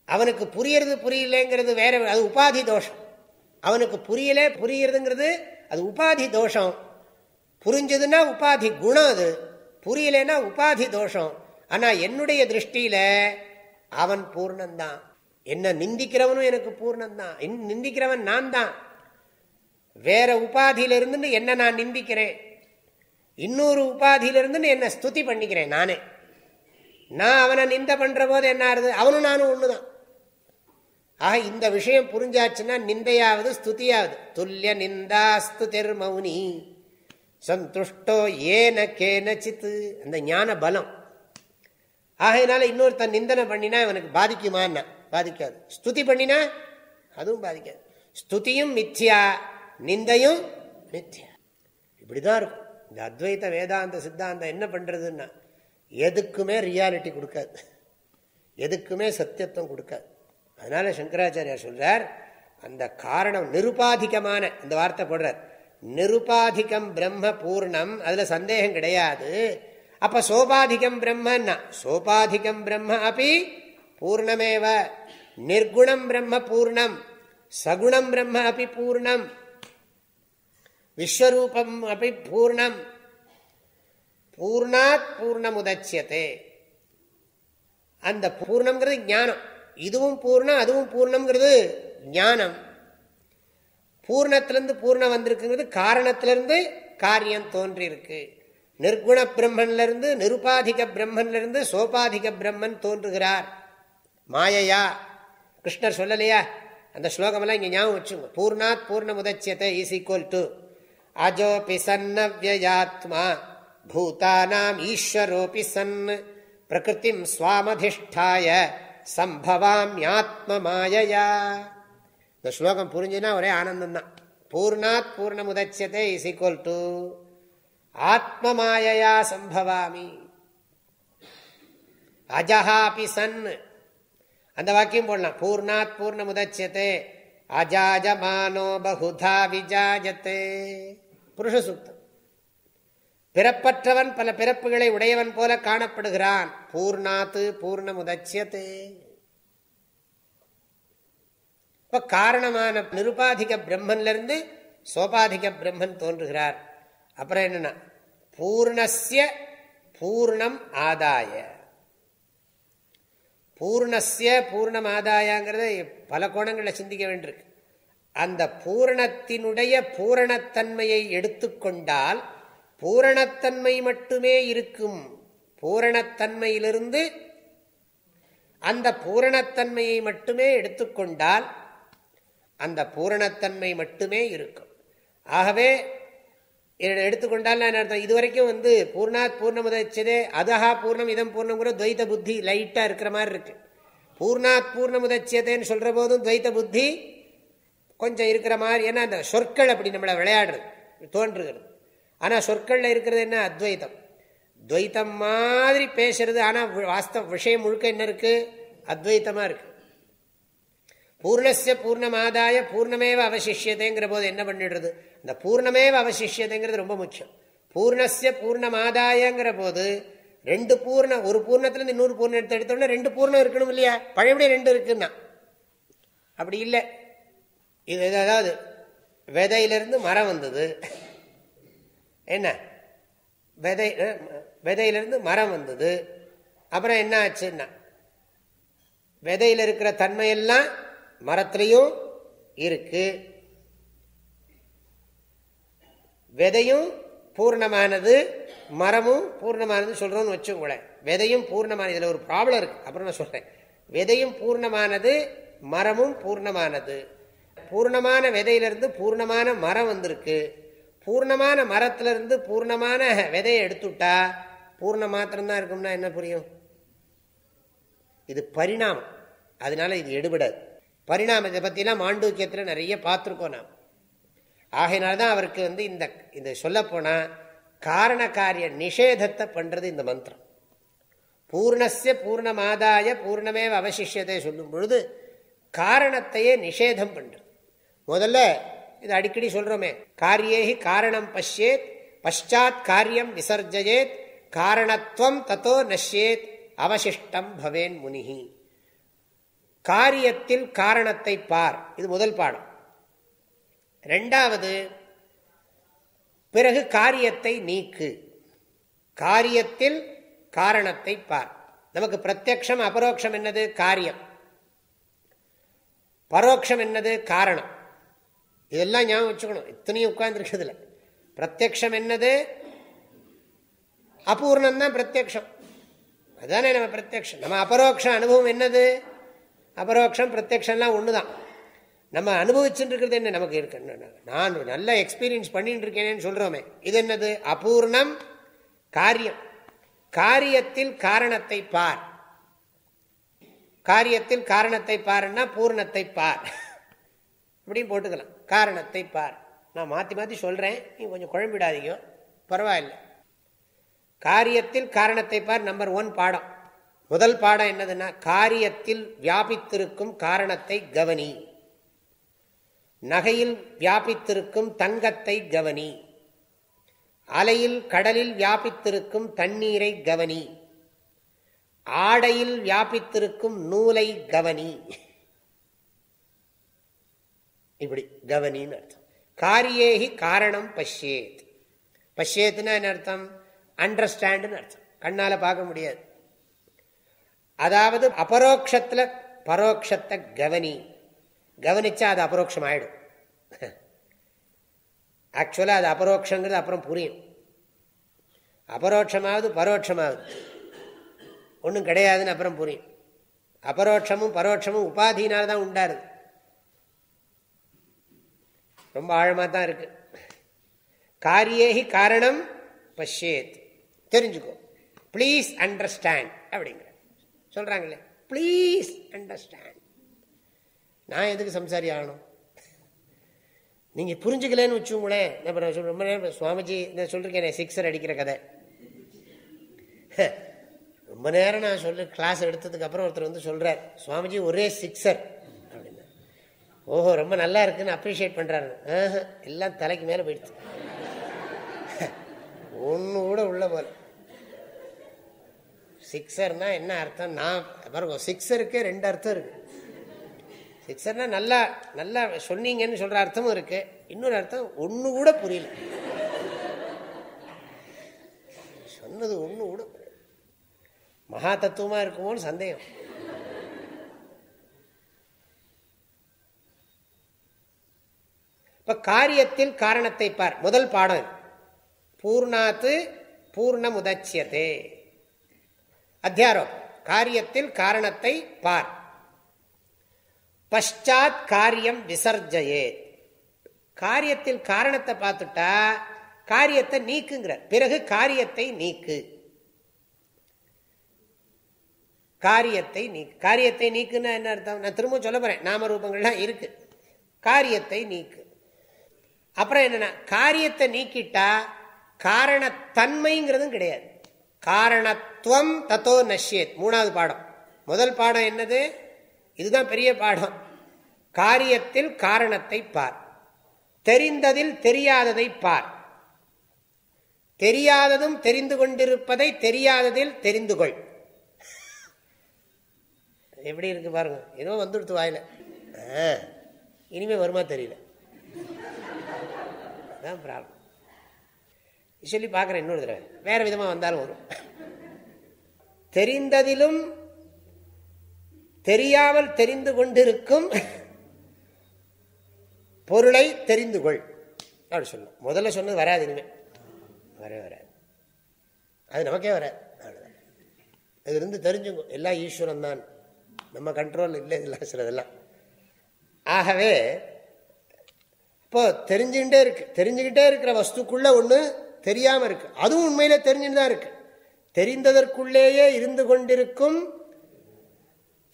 அவனுக்கு புரியறது புரியலங்கிறது வேற அது உபாதி தோஷம். அவனுக்கு புரியல புரியறதுங்கிறது அது உபாதி தோஷம். புரிஞ்சதுன்னா உபாதி குணம் அது. புரியலன்னா உபாதி தோஷம். ஆனா என்னுடைய திருஷ்டியில அவன் பூர்ணந்தான் என்ன நிந்திக்கிறவனும் எனக்கு பூர்ணந்தான். நிந்திக்கிறவன் நான் தான் வேற உபாதியிலிருந்து என்ன நான் நிந்திக்கிறேன். இன்னொரு உபாதியிலிருந்து என்ன ஸ்துதி பண்ணிக்கிறேன் நானே. நான் அவனை நிந்த பண்ற போது என்ன ஆறுது? அவனும் நானும் ஒண்ணுதான். ஆக இந்த விஷயம் புரிஞ்சாச்சுன்னா நிந்தையாவது ஸ்துதியாவது. துல்லிய நிந்தா ஸ்துதிர் மௌனி சந்துஷ்டோ ஏன கேனச்சித்து. அந்த ஞான பலம் ஆகையினால இன்னொருத்தன் நிந்தனை பண்ணினா இவனுக்கு பாதிக்குமான்னா. பாதிக்காது. ஸ்துதி பண்ணினா அதுவும் பாதிக்காது. ஸ்துதியும் மித்யா நிந்தையும் மித்யா. இப்படிதான் இருக்கும். இந்த அத்வைத வேதாந்த சித்தாந்தம் என்ன பண்றதுன்னா எதுக்குமே ரியாலிட்டி கொடுக்காது. எதுக்குமே சத்தியத்துவம் கொடுக்காது. அதனால சங்கராச்சாரியார் சொல்றார் அந்த காரணம் நிருபாதிகமான இந்த வார்த்தை போடுறார் நிருபாதிகம் பிரம்ம பூர்ணம் அதுல சந்தேகம் கிடையாது. அப்ப சோபாதிகம் பிரம்மன்னா சோபாதிகம் பிரம்ம அப்படி பூர்ணமேவ. நிர்குணம் பிரம்ம பூர்ணம் சகுணம் பிரம்ம அப்படி பூர்ணம் விஸ்வரூபம் அப்படி பூர்ணம். பூர்ணாத் பூர்ணம் உதச்சியதே அந்த பூர்ணம்ங்கிறது ஞானம். இதுவும் பூர்ணம் அதுவும் பூர்ணம்ங்கிறது ஞானம். பூர்ணத்திலிருந்து பூர்ணம் வந்திருக்குங்கிறது காரணத்திலிருந்து காரியம் தோன்றியிருக்கு. நிர்குண பிரம்மன்லிருந்து நிருபாதிக பிரம்மன்லிருந்து சோபாதிக பிரம்மன் தோன்றுகிறார். மாயையா? கிருஷ்ணர் சொல்லலையா? அந்த ஸ்லோகமெல்லாம் இங்கே ஞாபகம் வச்சுங்க. பூர்ணாத் பூர்ண முதட்சியத்தை இஸ் ஈக்குவல் டு அஜோபி சன்னவியாத்மா பூதானாம் ஈஸ்வரோபி சன் பிரகிருதி சுவாமதிஷ்டாய சம்பவாமியாத்ம மாயையா இந்த ஸ்லோகம் புரிஞ்சுன்னா ஒரே ஆனந்தம் தான் பூர்ணாத் பூர்ண முதட்சியத்தை இஸ் ஈக்குவல் டு ஆத்ம மாயையா சம்பவாமி. அஜஹாபி சன் அந்த வாக்கியம் போடலாம். பூர்ணாத் பூர்ண முதச்சியத்தே அஜாஜமானோ பகுதா விஜாஜத்தே புருஷ சுத்தம் பிறப்பற்றவன் பல பிறப்புகளை உடையவன் போல காணப்படுகிறான். பூர்ணாத்து பூர்ண முதச்சியத்தே இப்ப காரணமான நிருபாதிக பிரம்மன்ல இருந்து சோபாதிக பிரம்மன் தோன்றுகிறார். அப்புறம் என்னன்னா பூர்ணஸ்ய பூர்ணம் ஆதாய. பூர்ணஸ்ய பூர்ணமாதாயாங்கிறத பல கோணங்களில் சிந்திக்க வேண்டியிருக்கு. அந்த பூரணத்தினுடைய பூரணத்தன்மையை எடுத்துக்கொண்டால் பூரணத்தன்மை மட்டுமே இருக்கும். பூரணத்தன்மையிலிருந்து அந்த பூரணத்தன்மையை மட்டுமே எடுத்துக்கொண்டால் அந்த பூரணத்தன்மை மட்டுமே இருக்கும். ஆகவே எடுத்துக்கொண்டால் அர்த்தம்? இதுவரைக்கும் வந்து பூர்ணாத் பூர்ணம் உதச்சதே அதஹா பூர்ணம் இதம் பூர்ணங்கிற துவைத்த புத்தி லைட்டாக இருக்கிற மாதிரி இருக்கு. பூர்ணாத் பூர்ணமுதச்சியதேன்னு சொல்கிற போதும் துவைத்த புத்தி கொஞ்சம் இருக்கிற மாதிரி ஏன்னா அந்த சொற்கள் அப்படி நம்மளை விளையாடுறது தோன்றுகிறது. ஆனால் சொற்களில் இருக்கிறது என்ன? அத்வைத்தம். துவைத்தம் மாதிரி பேசுறது ஆனால் வாஸ்தவ விஷயம் முழுக்க என்ன இருக்குது அத்வைத்தமாக இருக்குது பூர்ணஸ்ய பூர்ணமாதாய பூர்ணமேவ அவசிஷியதைங்கிற போது என்ன பண்ணிடுறது? இந்த பூர்ணமேவ அவசிஷியதைங்கிறது ரொம்ப முக்கியம். பூர்ணஸ்ய பூர்ணமாதாயங்கிற போது ரெண்டு பூர்ணம் ஒரு பூர்ணத்துலேருந்து இன்னொரு பூர்ணம் எடுத்து எடுத்தோம்னா ரெண்டு பூர்ணம் இருக்கணும் இல்லையா? பழையபடி ரெண்டு இருக்குன்னா. அப்படி இல்லை. இது அதாவது விதையிலிருந்து மரம் வந்தது. என்ன? விதை விதையிலிருந்து மரம் வந்தது. அப்புறம் என்ன ஆச்சுன்னா? விதையில் இருக்கிற தன்மையெல்லாம் மரத்திலையும் இருக்கு. விதையும் பூர்ணமானது மரமும் பூர்ணமானது சொல்றோம்னு கூட விதையும் பூர்ணமானது இதுல ஒரு ப்ராப்ளம் இருக்கு. அப்புறம் நான் சொல்றேன். விதையும் பூர்ணமானது மரமும் பூர்ணமானது. பூர்ணமான விதையிலிருந்து பூர்ணமான மரம் வந்திருக்கு. பூர்ணமான மரத்திலிருந்து பூர்ணமான விதையை எடுத்துட்டா பூர்ண மாத்திரம்தான் இருக்கும்னா என்ன புரியும்? இது பரிணாமம். அதனால இது எடுபடாது. பரிணாமத்தை பற்றிலாம் மாண்டூக்கியத்தில் நிறைய பார்த்துருக்கோம் நாம். ஆகையினால்தான் அவருக்கு வந்து இந்த இந்த சொல்லப்போனால் காரண காரிய நிஷேதத்தை பண்ணுறது இந்த மந்திரம். பூர்ணஸ்ய பூர்ணமாதாய பூர்ணமே அவசிஷத்தை சொல்லும் பொழுது காரணத்தையே நிஷேதம் பண்ணுறது முதல்ல இது அடிக்கடி சொல்கிறோமே காரியேகி காரணம் பஷ்யேத் பஷாத் காரியம் விசர்ஜயேத் காரணத்துவம் தத்தோ நஷ்யேத் அவசிஷ்டம் பவேன் முனிகி காரியத்தில் காரணத்தை பார். இது முதல் பாடம். ரெண்டாவது பிறகு காரியத்தை நீக்கு. காரியத்தில் காரணத்தை பார். நமக்கு பிரத்யக்ஷம் அபரோக்ஷம் என்னது? காரியம். பரோட்சம் என்னது? காரணம். இதெல்லாம் ஞாபகம் வச்சுக்கணும். இத்தனையும் உட்கார்ந்துருக்குதுல பிரத்யக்ஷம் என்னது? அபூர்ணம் தான் பிரத்யக்ஷம். அதுதானே நம்ம பிரத்யக்ஷம். நம்ம அபரோக்ஷ அனுபவம் என்னது? அபரோக்ஷம் பிரத்யக்ஷம்லாம் ஒன்று தான் நம்ம அனுபவிச்சுட்டு இருக்கிறது என்ன? நமக்கு இருக்கு. நான் நல்ல எக்ஸ்பீரியன்ஸ் பண்ணிட்டு இருக்கேனேன்னு சொல்கிறோமே இது என்னது? அபூர்ணம் காரியம். காரியத்தில் காரணத்தை பார். காரியத்தில் காரணத்தை பாருன்னா பூர்ணத்தை பார். இப்படியும் போட்டுக்கலாம். காரணத்தை பார். நான் மாற்றி மாற்றி சொல்கிறேன் நீ கொஞ்சம் குழம்பிடாதீங்க. பரவாயில்ல. காரியத்தில் காரணத்தை பார். நம்பர் ஒன் பாடம். முதல் பாடம் என்னதுன்னா காரியத்தில் வியாபித்திருக்கும் காரணத்தை கவனி. நகையில் வியாபித்திருக்கும் தங்கத்தை கவனி. அலையில் கடலில் வியாபித்திருக்கும் தண்ணீரை கவனி. ஆடையில் வியாபித்திருக்கும் நூலை கவனி. இப்படி கவனின்னு அர்த்தம். காரியேகி காரணம் பஷ்யேத். பஷ்யேத்துனா என்ன அர்த்தம்? அண்டர்ஸ்டாண்டுன்னு அர்த்தம். கண்ணால பார்க்க முடியாது. அதாவது அபரோக்ஷத்துல பரோட்சத்தை கவனி. கவனிச்சா அது அபரோக்ஷம் ஆயிடும் ஆக்சுவலா அது அபரோக்ஷங்கிறது அப்புறம் புரியும். அபரோட்சமாவது பரோட்சமாவது ஒன்றும் கிடையாதுன்னு அப்புறம் புரியும். அபரோட்சமும் பரோட்சமும் உபாதியினால் தான் உண்டாருது. ரொம்ப ஆழமாக தான் இருக்கு. காரியேகி காரணம் பஷ்யேத். தெரிஞ்சுக்கோ. ப்ளீஸ் அண்டர்ஸ்டாண்ட் அப்படிங்கிற. சொல்கிறாங்களே ப்ளீஸ் அண்டர்ஸ்டாண்ட் நான் எதுக்கு சம்சாரி ஆகணும்? நீங்கள் புரிஞ்சுக்கலன்னு வச்சுங்களேன் நான் ரொம்ப நேரம் சுவாமிஜி நான் சொல்லிருக்கேன் சிக்ஸர் அடிக்கிற கதை. ரொம்ப நேரம் நான் சொல்லு கிளாஸ் எடுத்ததுக்கு அப்புறம் ஒருத்தர் வந்து சொல்கிறார் சுவாமிஜி ஒரே சிக்ஸர். அப்படின்னு. ஓஹோ ரொம்ப நல்லா இருக்குன்னு அப்ரிஷியேட் பண்ணுறாரு எல்லாம் தலைக்கு மேலே போயிடுச்சு. ஒன்று கூட உள்ள போல. சிக்ஸர்னா என்ன அர்த்தம்? நான் பாருங்க சிக்ஸருக்கு ரெண்டு அர்த்தம் இருக்கு. சிக்ஸர்னா நல்லா நல்லா சொன்னீங்கன்னு சொல்ற அர்த்தமும் இருக்கு. இன்னொரு அர்த்தம் ஒன்று கூட புரியல. சொன்னது ஒன்று கூட மகா தத்துவமா இருக்குமோன்னு சந்தேகம். இப்ப காரியத்தில் காரணத்தை பார். முதல் பாடம் பூர்ணாத்து பூர்ணமுதட்சியதே அத்தியாரோபம் காரியத்தில் காரணத்தை பார். பஷாத் காரியம் விசர்ஜயே காரியத்தில் காரணத்தை பார்த்துட்டா காரியத்தை நீக்குங்கிற. பிறகு காரியத்தை நீக்கு. காரியத்தை நீக்கு காரியத்தை நீக்குன்னா என்ன அர்த்தம்? நான் திரும்ப சொல்ல போறேன். நாம ரூபங்கள்லாம் இருக்கு. காரியத்தை நீக்கு. அப்புறம் என்னன்னா காரியத்தை நீக்கிட்டா காரணத்தன்மைங்கிறதும் கிடையாது. காரணத்துவம் தத்தோ நஷ்யத். மூணாவது பாடம். முதல் பாடம் என்னது? இதுதான் பெரிய பாடம். காரியத்தில் காரணத்தை பார். தெரிந்ததில் தெரியாததை பார். தெரியாததும் தெரிந்து கொண்டிருப்பதை தெரியாததில் தெரிந்து கொள். எப்படி இருக்கு பாருங்க. ஏதோ வந்துடுத்து வாயில. இனிமே வருமா தெரியல. அதான் ப்ராப்ளம் சொல்லி பார்க்குறேன் இன்னொரு தடவை. வேற விதமாக வந்தாலும் வரும். தெரிந்ததிலும் தெரியாமல் தெரிந்து கொண்டிருக்கும் பொருளை தெரிந்து கொள். அப்படி சொல்லணும் முதல்ல சொன்னது வராது இனிமேல் வரவே வராது. அது நமக்கே வராது. அது இருந்து தெரிஞ்சுங்க. எல்லாம் ஈஸ்வரன் தான் நம்ம கண்ட்ரோல் இல்லை இதெல்லாம் சிலதெல்லாம். ஆகவே இப்போ தெரிஞ்சுக்கிட்டே இருக்கு. தெரிஞ்சுக்கிட்டே இருக்கிற வஸ்துக்குள்ள ஒன்று தெரியாம இருக்கு. அதுவும் உண்மையிலே தெரிஞ்சுன்னு தான் இருக்கு. தெரிந்ததற்குள்ளேயே இருந்து கொண்டிருக்கும்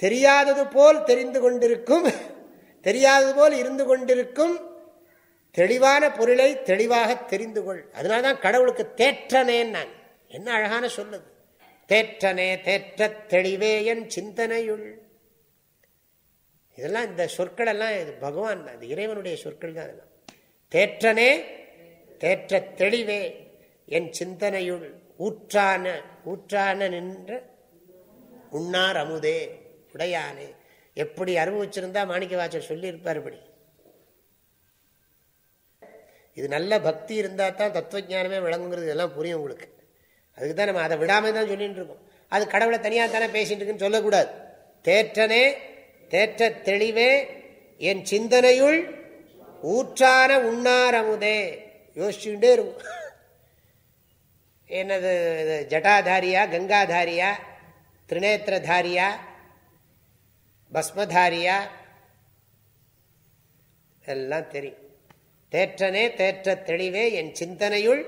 தெரியாதது போல் தெரிந்து கொண்டிருக்கும் தெரியாதது போல் இருந்து கொண்டிருக்கும் தெளிவான பொருளை தெளிவாக தெரிந்து கொள். அதனால்தான் கடவுளுக்கு தேற்றனேன் நான் என்ன அழகான சொல்லுது. தேற்றனே தேற்ற தெளிவே என் சிந்தனையுள். இதெல்லாம் இந்த சொற்கள் எல்லாம் இது பகவான் தான் இது இறைவனுடைய சொற்கள் தான் அதெல்லாம் தேற்றனே தேற்ற தெளிவே என் சிந்தனையுள் ஊற்றான ஊற்றான நின்ற உண்ணார் அமுதே உடையானே. எப்படி அனுபவிச்சிருந்தா மாணிக்க வாச்சர் சொல்லியிருப்பார் இப்படி. இது நல்ல பக்தி இருந்தால் தான் தத்துவஜானமே விளங்குங்கிறது இதெல்லாம் புரியும் உங்களுக்கு. அதுக்கு தான் நம்ம அதை விடாமல் தான் சொல்லிட்டு இருக்கோம். அது கடவுளை தனியாக தானே பேசிட்டு இருக்குன்னு சொல்லக்கூடாது. தேற்றனே தேற்ற தெளிவே என் சிந்தனையுள் ஊற்றான உண்ணார் யோசிச்சுக்கிட்டே இருக்கும். என்னது ஜட்டாதாரியா கங்காதாரியா திரிநேத்திரதாரியா பஸ்மதாரியா? எல்லாம் தெரியும். தேற்றனே தேற்ற தெளிவே என் சிந்தனையுள்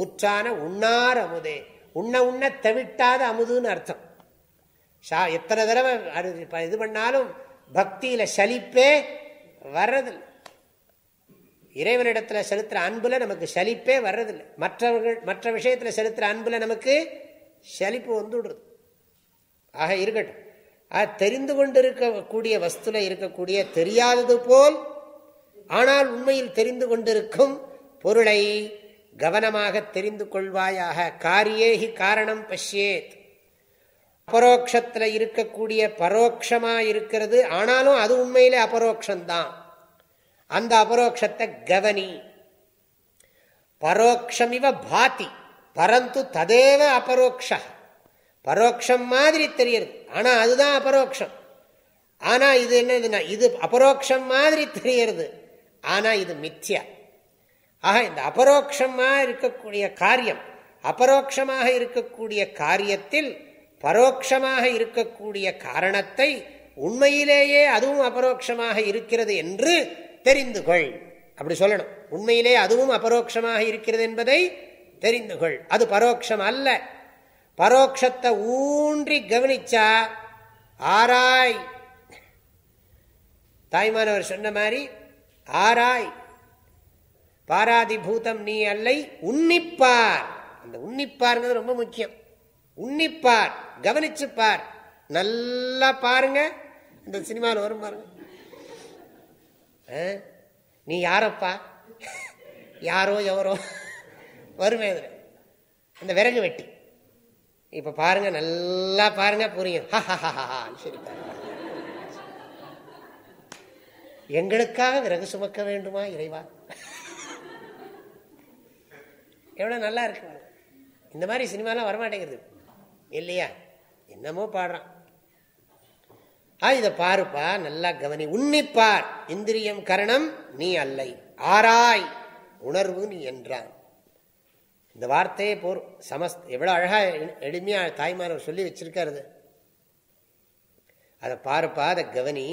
ஊற்றான உண்ணார் அமுதே. உண்ண உண்ண தவிட்டாத அமுதுன்னு அர்த்தம். ஷா எத்தனை தடவை இது பண்ணாலும் பக்தியில சலிப்பே வர்றதில்லை. இறைவனிடத்தில் செலுத்துகிற அன்புல நமக்கு சலிப்பே வர்றதில்லை. மற்றவர்கள் மற்ற விஷயத்தில் செலுத்துகிற அன்புல நமக்கு சலிப்பு வந்துடுறது. ஆக இருக்கட்டும். ஆக தெரிந்து கொண்டு இருக்கக்கூடிய வஸ்துல இருக்கக்கூடிய தெரியாதது போல் ஆனால் உண்மையில் தெரிந்து கொண்டிருக்கும் பொருளை கவனமாக தெரிந்து கொள்வாயாக. காரியேகி காரணம் பஷ்யேத். அபரோக்ஷத்தில் இருக்கக்கூடிய பரோட்சமாக இருக்கிறது. ஆனாலும் அது உண்மையிலே அபரோக்ஷந்தான். அந்த அபரோக்ஷத்தை கவனி. பரோக்ஷமிவ பாதி. பரந்து ததேவ அபரோக்ஷ. பரோட்சம் மாதிரி தெரியுது ஆனா அதுதான் அபரோக்ஷம். ஆனா இது என்னதுன்னா இது அபரோக்ஷம் மாதிரி தெரியறது ஆனா இது மித்யா. ஆக இந்த அபரோக்ஷமா இருக்கக்கூடிய காரியம் அபரோக்ஷமாக இருக்கக்கூடிய காரியத்தில் பரோட்சமாக இருக்கக்கூடிய காரணத்தை உண்மையிலேயே அதுவும் அபரோக்ஷமாக இருக்கிறது என்று தெரிந்து கொள் அப்படி சொல்லணும். உண்மையிலே அதுவும் அபரோக்ஷமாக இருக்கிறது என்பதை தெரிந்து கொள் அது பரோட்சம் அல்ல. பரோட்சத்தை ஊன்றி கவனிச்சா ஆராய். தாய்மானவர் சொன்ன மாதிரி ஆராய். பாராதி பூதம் நீ அல்லை உன்னிப்பார். அந்த உன்னிப்பாருங்கிறது ரொம்ப முக்கியம். உன்னிப்பார் கவனிச்சு பார் நல்லா பாருங்க. இந்த சினிமாவில் வரும் பாருங்க. நீ யாரப்பா? யாரோ எவரோ? வருமே அதில் அந்த விறகு வெட்டி. இப்ப பாருங்க நல்லா பாருங்க புரியும். சரி எங்களுக்காக விறகு சுமக்க வேண்டுமா இறைவா? எவ்வளவு நல்லா இருக்கு. இந்த மாதிரி சினிமாலாம் வரமாட்டேங்கிறது இல்லையா? என்னமோ பாடுறான். ஆ இதை பாருப்பா நல்லா கவனி. உன்னிப்பார் இந்திரியம் கரணம் நீ அல்லை. ஆராய் உணர்வு நீ என்றான். இந்த வார்த்தையே போர் சமஸ் எவ்வளோ அழகா எளிமையா தாய்மாரவர் சொல்லி வச்சிருக்காரு அதை. பாருப்பா அதை கவனி.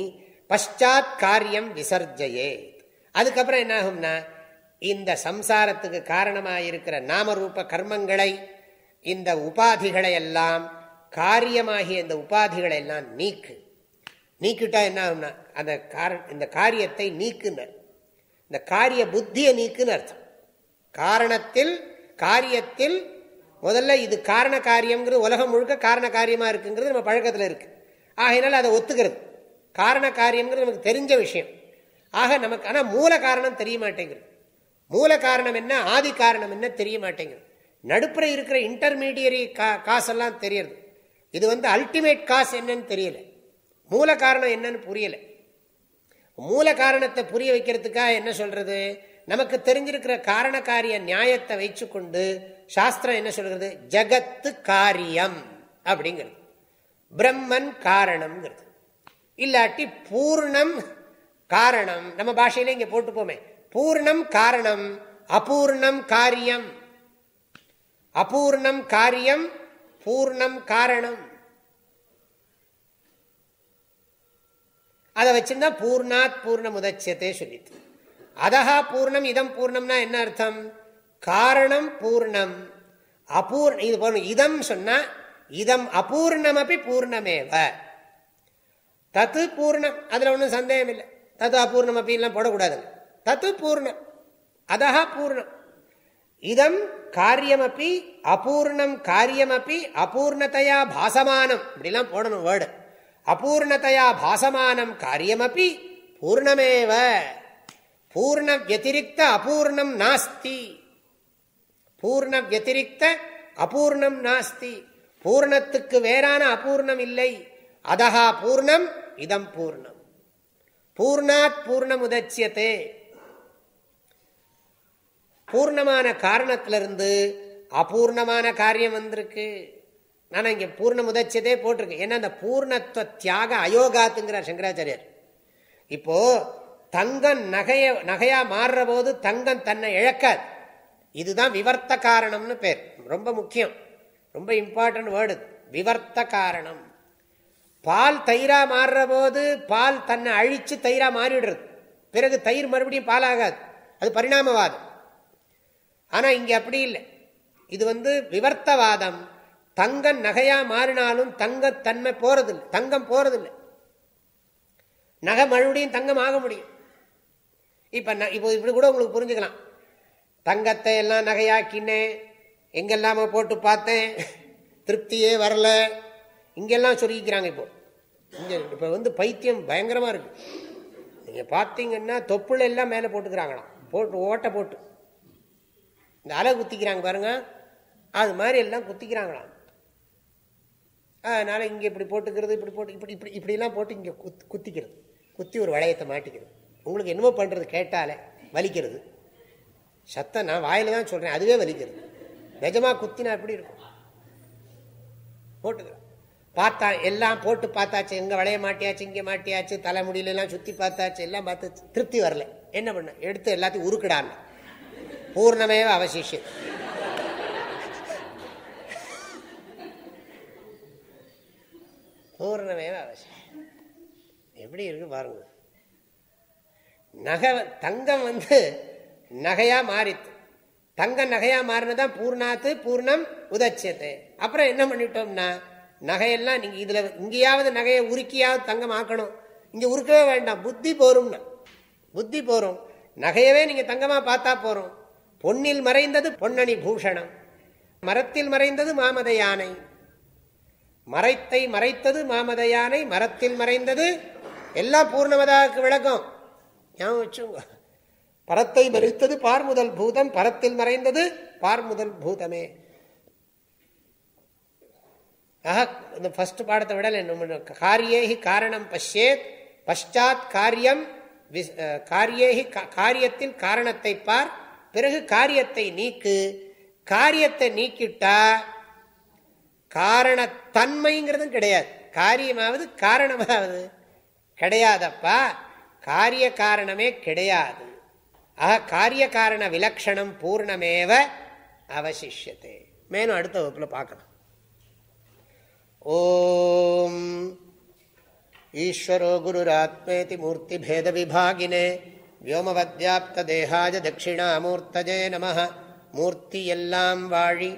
பஷாத் காரியம் விசர்ஜயே அதுக்கப்புறம் என்ன ஆகும்னா இந்த சம்சாரத்துக்கு காரணமாக இருக்கிற நாமரூப கர்மங்களை இந்த உபாதிகளை எல்லாம் காரியமாகிய இந்த உபாதிகளை எல்லாம் நீக்கு. நீக்கிட்டா என்ன ஆகும்னா அந்த கார இந்த காரியத்தை நீக்குனர் இந்த காரிய புத்தியை நீக்குன்னு அர்த்தம். காரணத்தில் காரியத்தில் முதல்ல இது காரண காரியம்ங்கிறது உலகம் முழுக்க காரண காரியமாக இருக்குங்கிறது நம்ம பழக்கத்தில் இருக்குது ஆகையினால அதை ஒத்துக்கிறது. காரண காரியம்ங்கிறது நமக்கு தெரிஞ்ச விஷயம். ஆக நமக்கு ஆனால் மூல காரணம் தெரிய மாட்டேங்கிறது மூல காரணம் என்ன ஆதி காரணம் என்ன தெரிய மாட்டேங்குது நடுப்புற இருக்கிற இன்டர்மீடியரி கா காசெல்லாம் தெரியறது. இது வந்து அல்டிமேட் காசு என்னன்னு தெரியலை. மூல காரணம் என்னன்னு புரியலை. மூல காரணத்தை புரிய வைக்கிறதுக்காக என்ன சொல்றது? நமக்கு தெரிஞ்சிருக்கிற காரண காரிய நியாயத்தை கொண்டு சாஸ்திரம் என்ன சொல்கிறது? ஜகத்து காரியம் அப்படிங்கிறது. பிரம்மன் காரணம்ங்கிறது. இல்லாட்டி பூர்ணம் காரணம். நம்ம பாஷையில இங்க போட்டுப்போமே. பூர்ணம் காரணம் அபூர்ணம் காரியம். அபூர்ணம் காரியம் பூர்ணம் காரணம். அதை வச்சிருந்தா பூர்ணாத் பூர்ணம் உதச்சியத்தை சொல்லித்து அதஹா பூர்ணம் இதம் பூர்ணம்னா என்ன அர்த்தம்? காரணம் பூர்ணம். அபூர் இது போன இதம் சொன்னா இதம் அபூர்ணம் அப்படி பூர்ணமேவ. தத்து பூர்ணம் அதுல ஒன்றும் சந்தேகம் இல்லை தத்து அபூர்ணம் அப்படின்லாம் போடக்கூடாதுங்க. தத்து பூர்ணம் அதஹா பூர்ணம். இதம் காரியமப்பி அபூர்ணம் காரியமப்பி அபூர்ணத்தையா பாசமானம். இப்படிலாம் போடணும் வேர்டு. அபூர்ணத்தையா பாசமானம் காரியமபி பூர்ணமேவ. பூர்ண வத்திரிக்த அபூர்ணம் நாஸ்தி. பூர்ண வத்திரிக்த அபூர்ணம் நாஸ்தி. பூர்ணத்துக்கு வேறான அபூர்ணம் இல்லை. அதஹா பூர்ணம் இதம் பூர்ணம். பூர்ணாத் பூர்ணம் உதச்சியத்தே பூர்ணமான காரணத்திலிருந்து அபூர்ணமான காரியம் வந்திருக்கு. நான் இங்கே பூர்ண முதச்சதே போட்டிருக்கேன். ஏன்னா அந்த பூர்ணத்துவ தியாக அயோகாத்துங்கிறார் சங்கராச்சாரியர். இப்போ தங்கம் நகைய நகையா மாறுற போது தங்கம் தன்னை இழக்காது இதுதான் விவர்த்த காரணம்னு பேர். ரொம்ப முக்கியம். ரொம்ப இம்பார்ட்டன்ட் வேர்டு விவர்த்த காரணம். பால் தயிரா மாறுற போது பால் தன்னை அழிச்சு தயிரா மாறிடுறது. பிறகு தயிர் மறுபடியும் பாலாகாது. அது பரிணாமவாதம். ஆனா இங்க அப்படி இல்லை. இது வந்து விவர்த்தவாதம். தங்கம் நகையா மாறினாலும் தங்கத்தன்மை போறதில்லை. தங்கம் போறதில்லை. நகை மறுபடியும் தங்கம் ஆக முடியும். இப்போ இப்போ இப்படி கூட உங்களுக்கு புரிஞ்சுக்கலாம். தங்கத்தை எல்லாம் நகையாக்கினேன். எங்கெல்லாம போட்டு பார்த்தேன். திருப்தியே வரல. இங்கெல்லாம் சொல்லிக்கிறாங்க இப்போ. இங்கே இப்போ வந்து பைத்தியம் பயங்கரமாக இருக்கு. நீங்கள் பார்த்தீங்கன்னா தொப்புள் எல்லாம் மேலே போட்டுக்கிறாங்களாம். போட்டு ஓட்டை போட்டு. இந்த அலை குத்திக்கிறாங்க பாருங்க. அது மாதிரி எல்லாம் குத்திக்கிறாங்களாம். அதனால் இங்கே இப்படி போட்டுக்கிறது இப்படி போட்டு இப்படி இப்படி இப்படிலாம் போட்டு இங்கே குத் குத்திக்கிறது. குத்தி ஒரு வளையத்தை மாட்டிக்கிறது. உங்களுக்கு என்னமோ பண்ணுறது கேட்டாலே வலிக்கிறது. சத்தம் நான் வாயில் தான் சொல்கிறேன் அதுவே வலிக்கிறது. நிஜமாக குத்தினா எப்படி இருக்கும்? போட்டுக்கிறேன் பார்த்தா எல்லாம் போட்டு பார்த்தாச்சு எங்கே வளைய மாட்டியாச்சு இங்கே மாட்டியாச்சு தலைமுடியிலலாம் சுற்றி பார்த்தாச்சு எல்லாம் பார்த்து திருப்தி வரல. என்ன பண்ண? எடுத்து எல்லாத்தையும் உருக்கிடான்னு பூர்ணமே அவசிஷம் பூர்ணமே அவசியம் எப்படி இருக்கு பாருங்க. நகை தங்கம் வந்து நகையா மாறித்து. தங்க நகையா மாறினதான் பூர்ணாத்து பூர்ணம் உதச்சது. அப்புறம் என்ன பண்ணிட்டோம்னா நகையெல்லாம் நீங்க இதுல இங்கேயாவது நகையை உருக்கியாவது தங்கம் ஆக்கணும். இங்க உருக்கவே வேண்டாம் புத்தி போரும்னா. புத்தி போறோம் நகையவே நீங்க தங்கமா பார்த்தா போறோம் பொன்னில் மறைந்தது பொன்னணி பூஷணம். மரத்தில் மறைந்தது மாமத யானை. மறைத்தை மறைத்தது மாமத யானை மரத்தில் மறைந்தது. எல்லாம் பூர்ணமதாக்கு விளக்கம். ஞாபகம் வச்சுங்க பரத்தை மறைத்தது பார் முதல் பூதம் பரத்தில் மறைந்தது பார்முதல் பூதமே. ஆஹா இந்த ஃபர்ஸ்ட் பாடத்தை விட காரியேஹி காரணம் பஷ்யேத் பஷாத் காரியம் காரியேஹி காரியத்தின் காரணத்தை பார் பிறகு காரியத்தை நீக்கு. காரியத்தை நீக்கிட்டா காரணத்தன்மைங்கிறதும் கிடையாது. காரியமாவது காரணமாவது கிடையாதப்பா. காரிய காரணமே கிடையாது. ஆக காரிய காரண விலக்ஷணம் பூர்ணமேவ அவசிஷத்தை மேலும் அடுத்த வகுப்பில் பார்க்கலாம். ஓம் ஈஸ்வரோ குருராத்மேதி மூர்த்தி பேத விபாகினே வியோமவத்யாப்த தேகாஜ தட்சிணாமூர்த்தஜே நம மூர்த்தி எல்லாம் வாழி